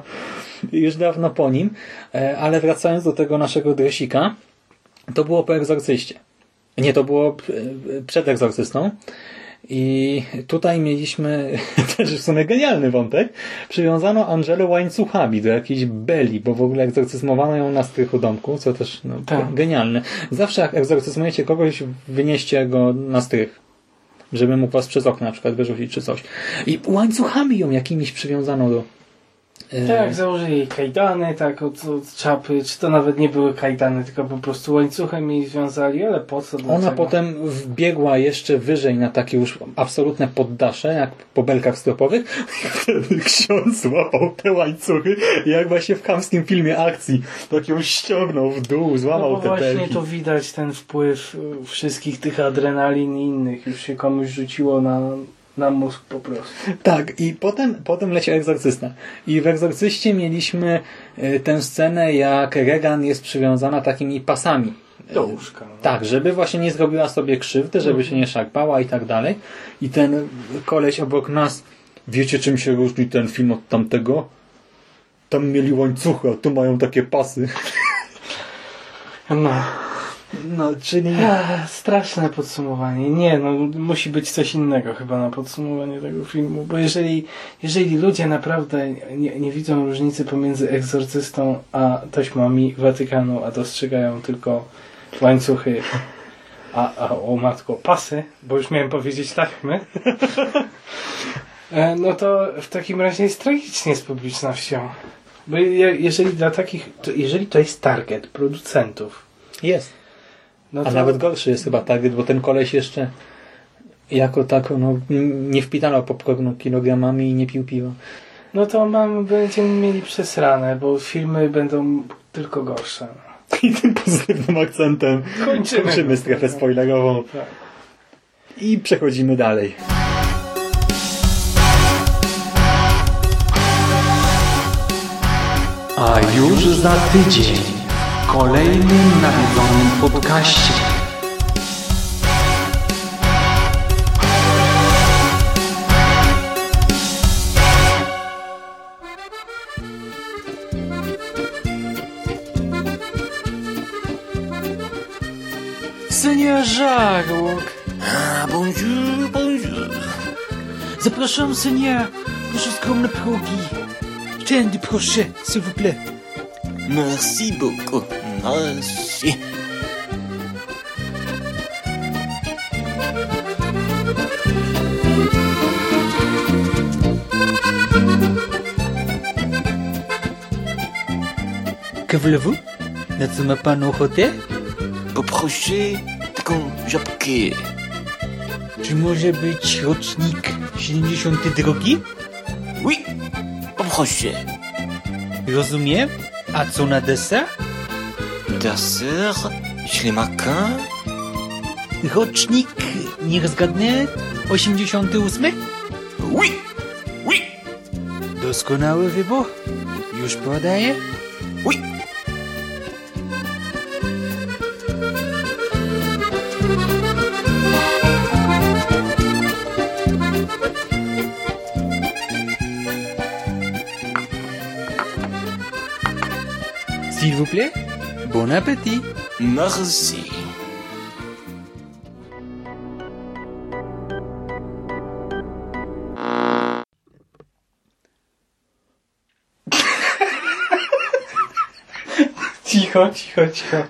już dawno po nim, ale wracając do tego naszego dresika, to było po egzorcyście. Nie, to było e, przed egzorcystą. I tutaj mieliśmy [LAUGHS] też w sumie genialny wątek. Przywiązano Angelę łańcuchami do jakiejś beli, bo w ogóle egzorcyzmowano ją na strychu domku, co też no, Tak. genialne. Zawsze jak egzorcyzmujecie kogoś, wynieście go na strych. Żeby mógł was przez okno na przykład wyrzucić czy coś. I łańcuchami ją jakimiś przywiązano do Tak, założyli kajdany, tak, od, od czapy, czy to nawet nie były kajdany, tylko po prostu łańcuchem jej związali, ale po co? Ona dlaczego? potem wbiegła jeszcze wyżej na takie już absolutne poddasze, jak po belkach stropowych. I wtedy ksiądz złapał te łańcuchy jak właśnie w chamskim filmie akcji, tak ją ściągnął w dół, No złamał bo te właśnie belki. to widać ten wpływ wszystkich tych adrenalin i innych. Już się komuś rzuciło na, na mózg po prostu. Tak, i potem, potem leciał egzorcysta. I w egzorcyście mieliśmy y, tę scenę, jak Regan jest przywiązana takimi pasami. Do łóżka. no. Tak, żeby właśnie nie zrobiła sobie krzywdy, żeby się nie szarpała i tak dalej. I ten koleś obok nas, wiecie czym się różni ten film od tamtego? Tam mieli łańcuchy, a tu mają takie pasy. No. No, czyli... Straszne podsumowanie. Nie, no musi być coś innego chyba na podsumowanie tego filmu, bo jeżeli, jeżeli ludzie naprawdę nie, nie widzą różnicy pomiędzy egzorcystą a taśmami Watykanu, a dostrzegają tylko łańcuchy, a, a o matko, pasy, bo już miałem powiedzieć taśmy, e, no to w takim razie jest tragicznie z publicznością. Bo je, jeżeli dla takich, to jeżeli to jest target producentów, Jest. No A to, nawet gorszy jest chyba target, bo ten koleś jeszcze jako tako no, nie wpitalał popcornu kilogramami i nie pił piwa. No to mam, będziemy mieli przesrane, bo filmy będą tylko gorsze. [LAUGHS] I tym pozytywnym akcentem Kończymy. kończymy strefę spoilerową Tak. i przechodzimy dalej. A już za tydzień kolejnym nawiedzonym podcaście. Senior Żarłok. Ah, bonjour, bonjour. Zapraszam, senior. Proszę skromne progi. Tędy proszę, s'il vous plaît. Merci beaucoup. Merci. Que voulez-vous? Na co ma pan ochotę? Poproszę taką żabkę. Czy może być rocznik 72? Oui, poproszę. Rozumiem. A co na deser? Deser, ślimaка. Rocznik, niech zgadnę, 88? Oui, oui. Doskonały wybór. Już podaję? Oui. S'il vous plaît, bon appétit. Merci. Cicho, cicho, cicho.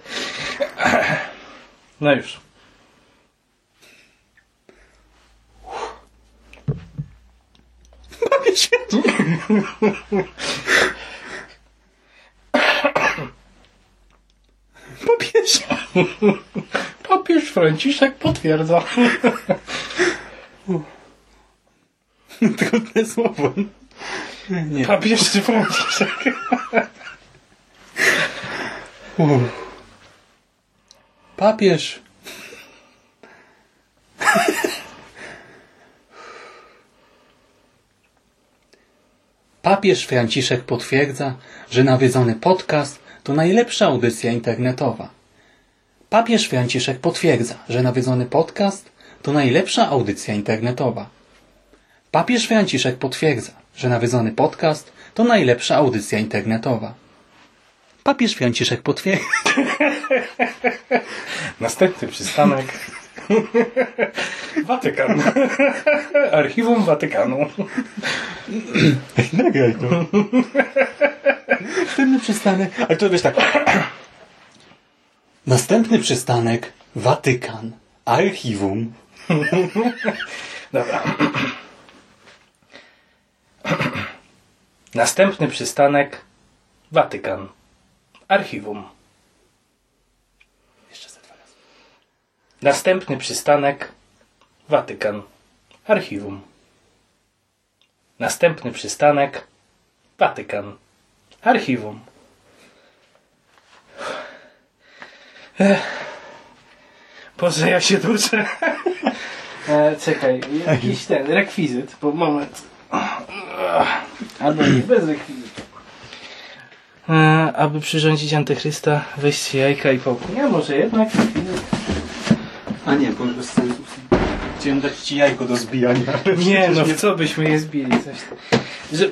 No już. Papież. [LAUGHS] Papież Franciszek potwierdza. [LAUGHS] Trudne słowo. Nie. Papież Franciszek. Papież. Papież Franciszek potwierdza, że nawiedzony podcast to najlepsza audycja internetowa. Papież Franciszek potwierdza, że nawiedzony podcast to najlepsza audycja internetowa. Papież Franciszek potwierdza, że nawiedzony podcast to najlepsza audycja internetowa. Papież Franciszek potwierdza. [LAUGHS] Następny przystanek. Watykan. Archiwum Watykanu. [LAUGHS] Nagraj to. Następny przystanek. Ale to wiesz tak. Następny przystanek Watykan. Archiwum. [LAUGHS] Dobra. Następny przystanek Watykan. Archiwum. Jeszcze za dwa razy. Następny przystanek Watykan. Archiwum. Następny przystanek Watykan. Archiwum. Boże, ja się duszę. E, czekaj, jakiś ten rekwizyt, bo moment. Albo nie, bez rekwizytu. E, aby przyrządzić antychrysta, weźcie jajka i pałki. Nie, może jednak rekwizyt. A nie, bo bez sensu. Chciałem dać ci jajko do zbijania. Nie, no w co byśmy je zbili? Coś tam. że,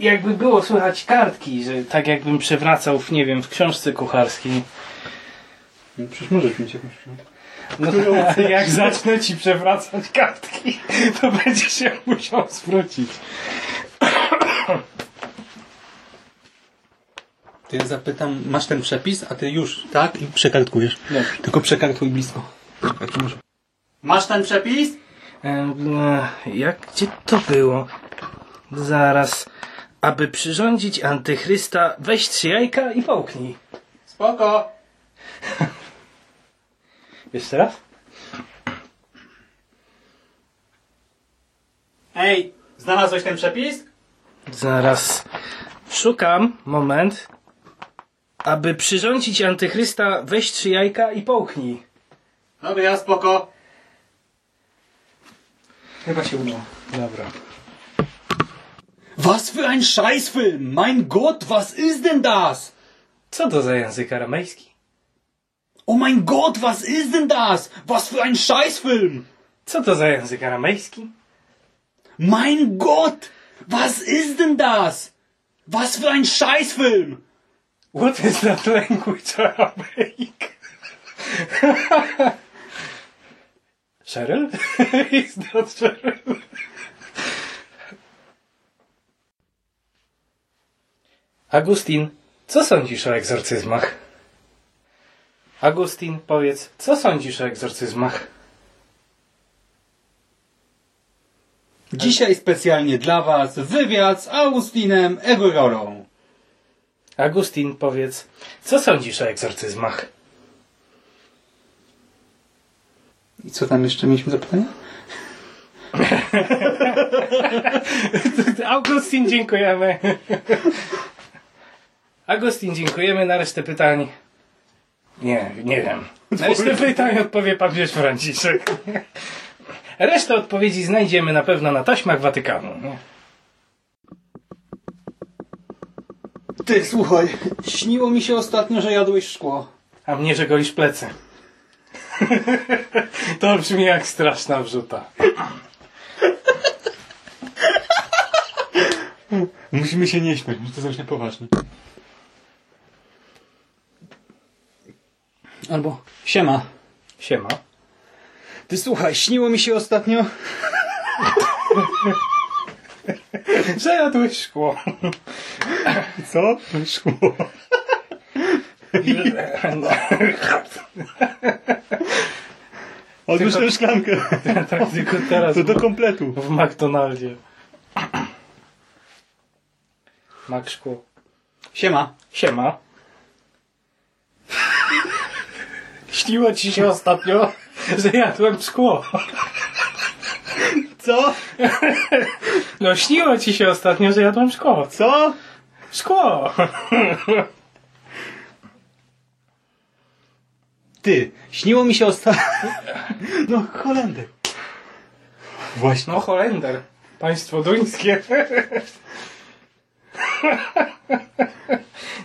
jakby było słychać kartki, że tak jakbym przewracał, w, nie wiem, w książce kucharskiej. No, przecież możesz mieć jakąś No, jak zacznę ci przewracać kartki, to będziesz się musiał zwrócić. To ja zapytam, masz ten przepis, a ty już, tak? I przekartkujesz. Dobrze. Tylko przekartuj blisko. Masz ten przepis? E, jak, gdzie to było? Zaraz. Aby przyrządzić antychrysta, weź trzy jajka i połknij. Spoko. [LAUGHS] Jeszcze raz? Ej, znalazłeś ten przepis? Zaraz. Szukam. Moment. Aby przyrządzić antychrysta, weź trzy jajka i połknij. Dobra, spoko. Chyba się udało. Dobra. Was für ein Scheißfilm! Mein Gott, was ist denn das? Co to za język aramejski? Oh mein Gott, was ist denn das? Was für ein Scheißfilm! Co to za język aramejski? Mein Gott, was ist denn das? Was für ein Scheißfilm! What is that language Aramaic? [LAUGHS] Cheryl? [LAUGHS] Is that Cheryl? Agustin, co sądzisz o egzorcyzmach? Agustin, powiedz, co sądzisz o egzorcyzmach? Dzisiaj specjalnie dla Was wywiad z Augustinem Egorolą. Agustin, powiedz, co sądzisz o egzorcyzmach? I co tam jeszcze mieliśmy zapytania? [LAUGHS] Augustin, dziękujemy. Agustin, dziękujemy. Na resztę pytań... Nie, nie wiem. Na resztę pytań odpowie papież Franciszek. Resztę odpowiedzi znajdziemy na pewno na taśmach Watykanu. Nie? Ty, słuchaj, śniło mi się ostatnio, że jadłeś szkło. A mnie, że golisz plecy. To brzmi jak straszna wrzuta. Musimy się nie śmiać, to jest poważne. Albo, siema. Siema. Ty słuchaj, śniło mi się ostatnio... Że jadłeś szkło. Co? Szkło. Odłóż tę szklankę. [LAUGHS] Tak, tylko teraz To do kompletu. w McDonaldzie. Mak szkło. Siema. Siema. Śniło ci się ostatnio, że jadłem szkło. Co? No śniło ci się ostatnio, że jadłem szkło. Co? Szkło. Ty, śniło mi się ostatnio... No, Holender. Właśnie. No Holender. Państwo duńskie.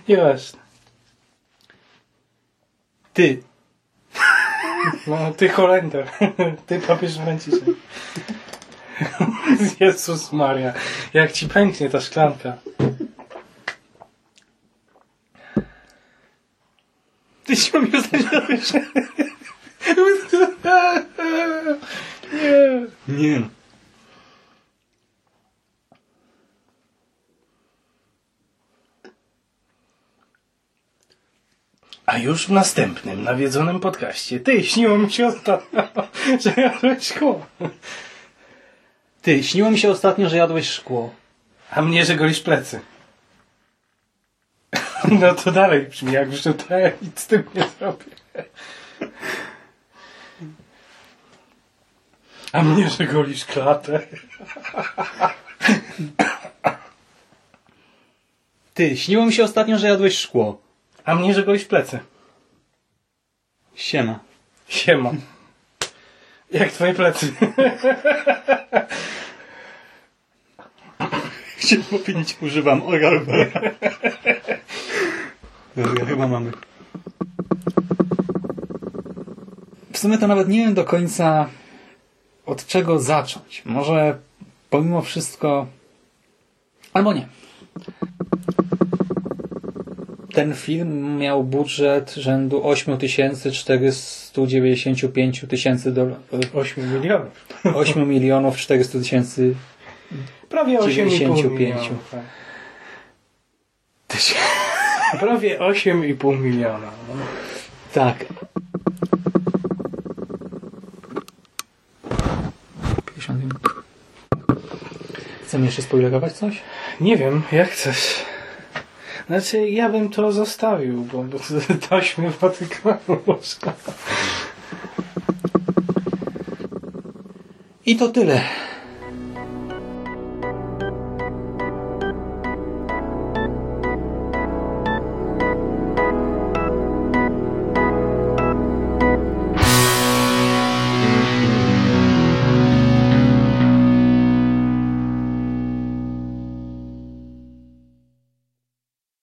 Nieważne. Ty. No, ty Holender. Ty papież Franciszek. Jezus Maria. Jak ci pęknie ta szklanka. Ty śniło mi ostatnio... Nie. Nie A już w następnym nawiedzonym podcaście. Ty, śniło mi się ostatnio, [LAUGHS] że jadłeś szkło. Ty, śniło mi się ostatnio, że jadłeś szkło. A mnie, że golisz plecy. [LAUGHS] No to dalej brzmi jak wrzut, a ja nic z tym nie zrobię. A mnie, że golisz klatę. Ty, śniło mi się ostatnio, że jadłeś szkło. A mnie, że golisz plecy. Siema. Siema. Jak twoje plecy? Chciałem powiedzieć, używam Oral-B. Dobra, chyba mamy. W sumie to nawet nie wiem do końca od czego zacząć. Może pomimo wszystko... Albo nie. Ten film miał budżet rzędu 8495 tysięcy dolarów. 8 milionów. 8 milionów 400 tysięcy Prawie 8,5 95. milionów. tak. Prawie 8,5 miliona. No. Tak. 50 minut. Chcemy jeszcze spoilerować coś? Nie wiem, jak chcesz. Znaczy, ja bym to zostawił, bo [LAUGHS] taśmy Watykanu. I to tyle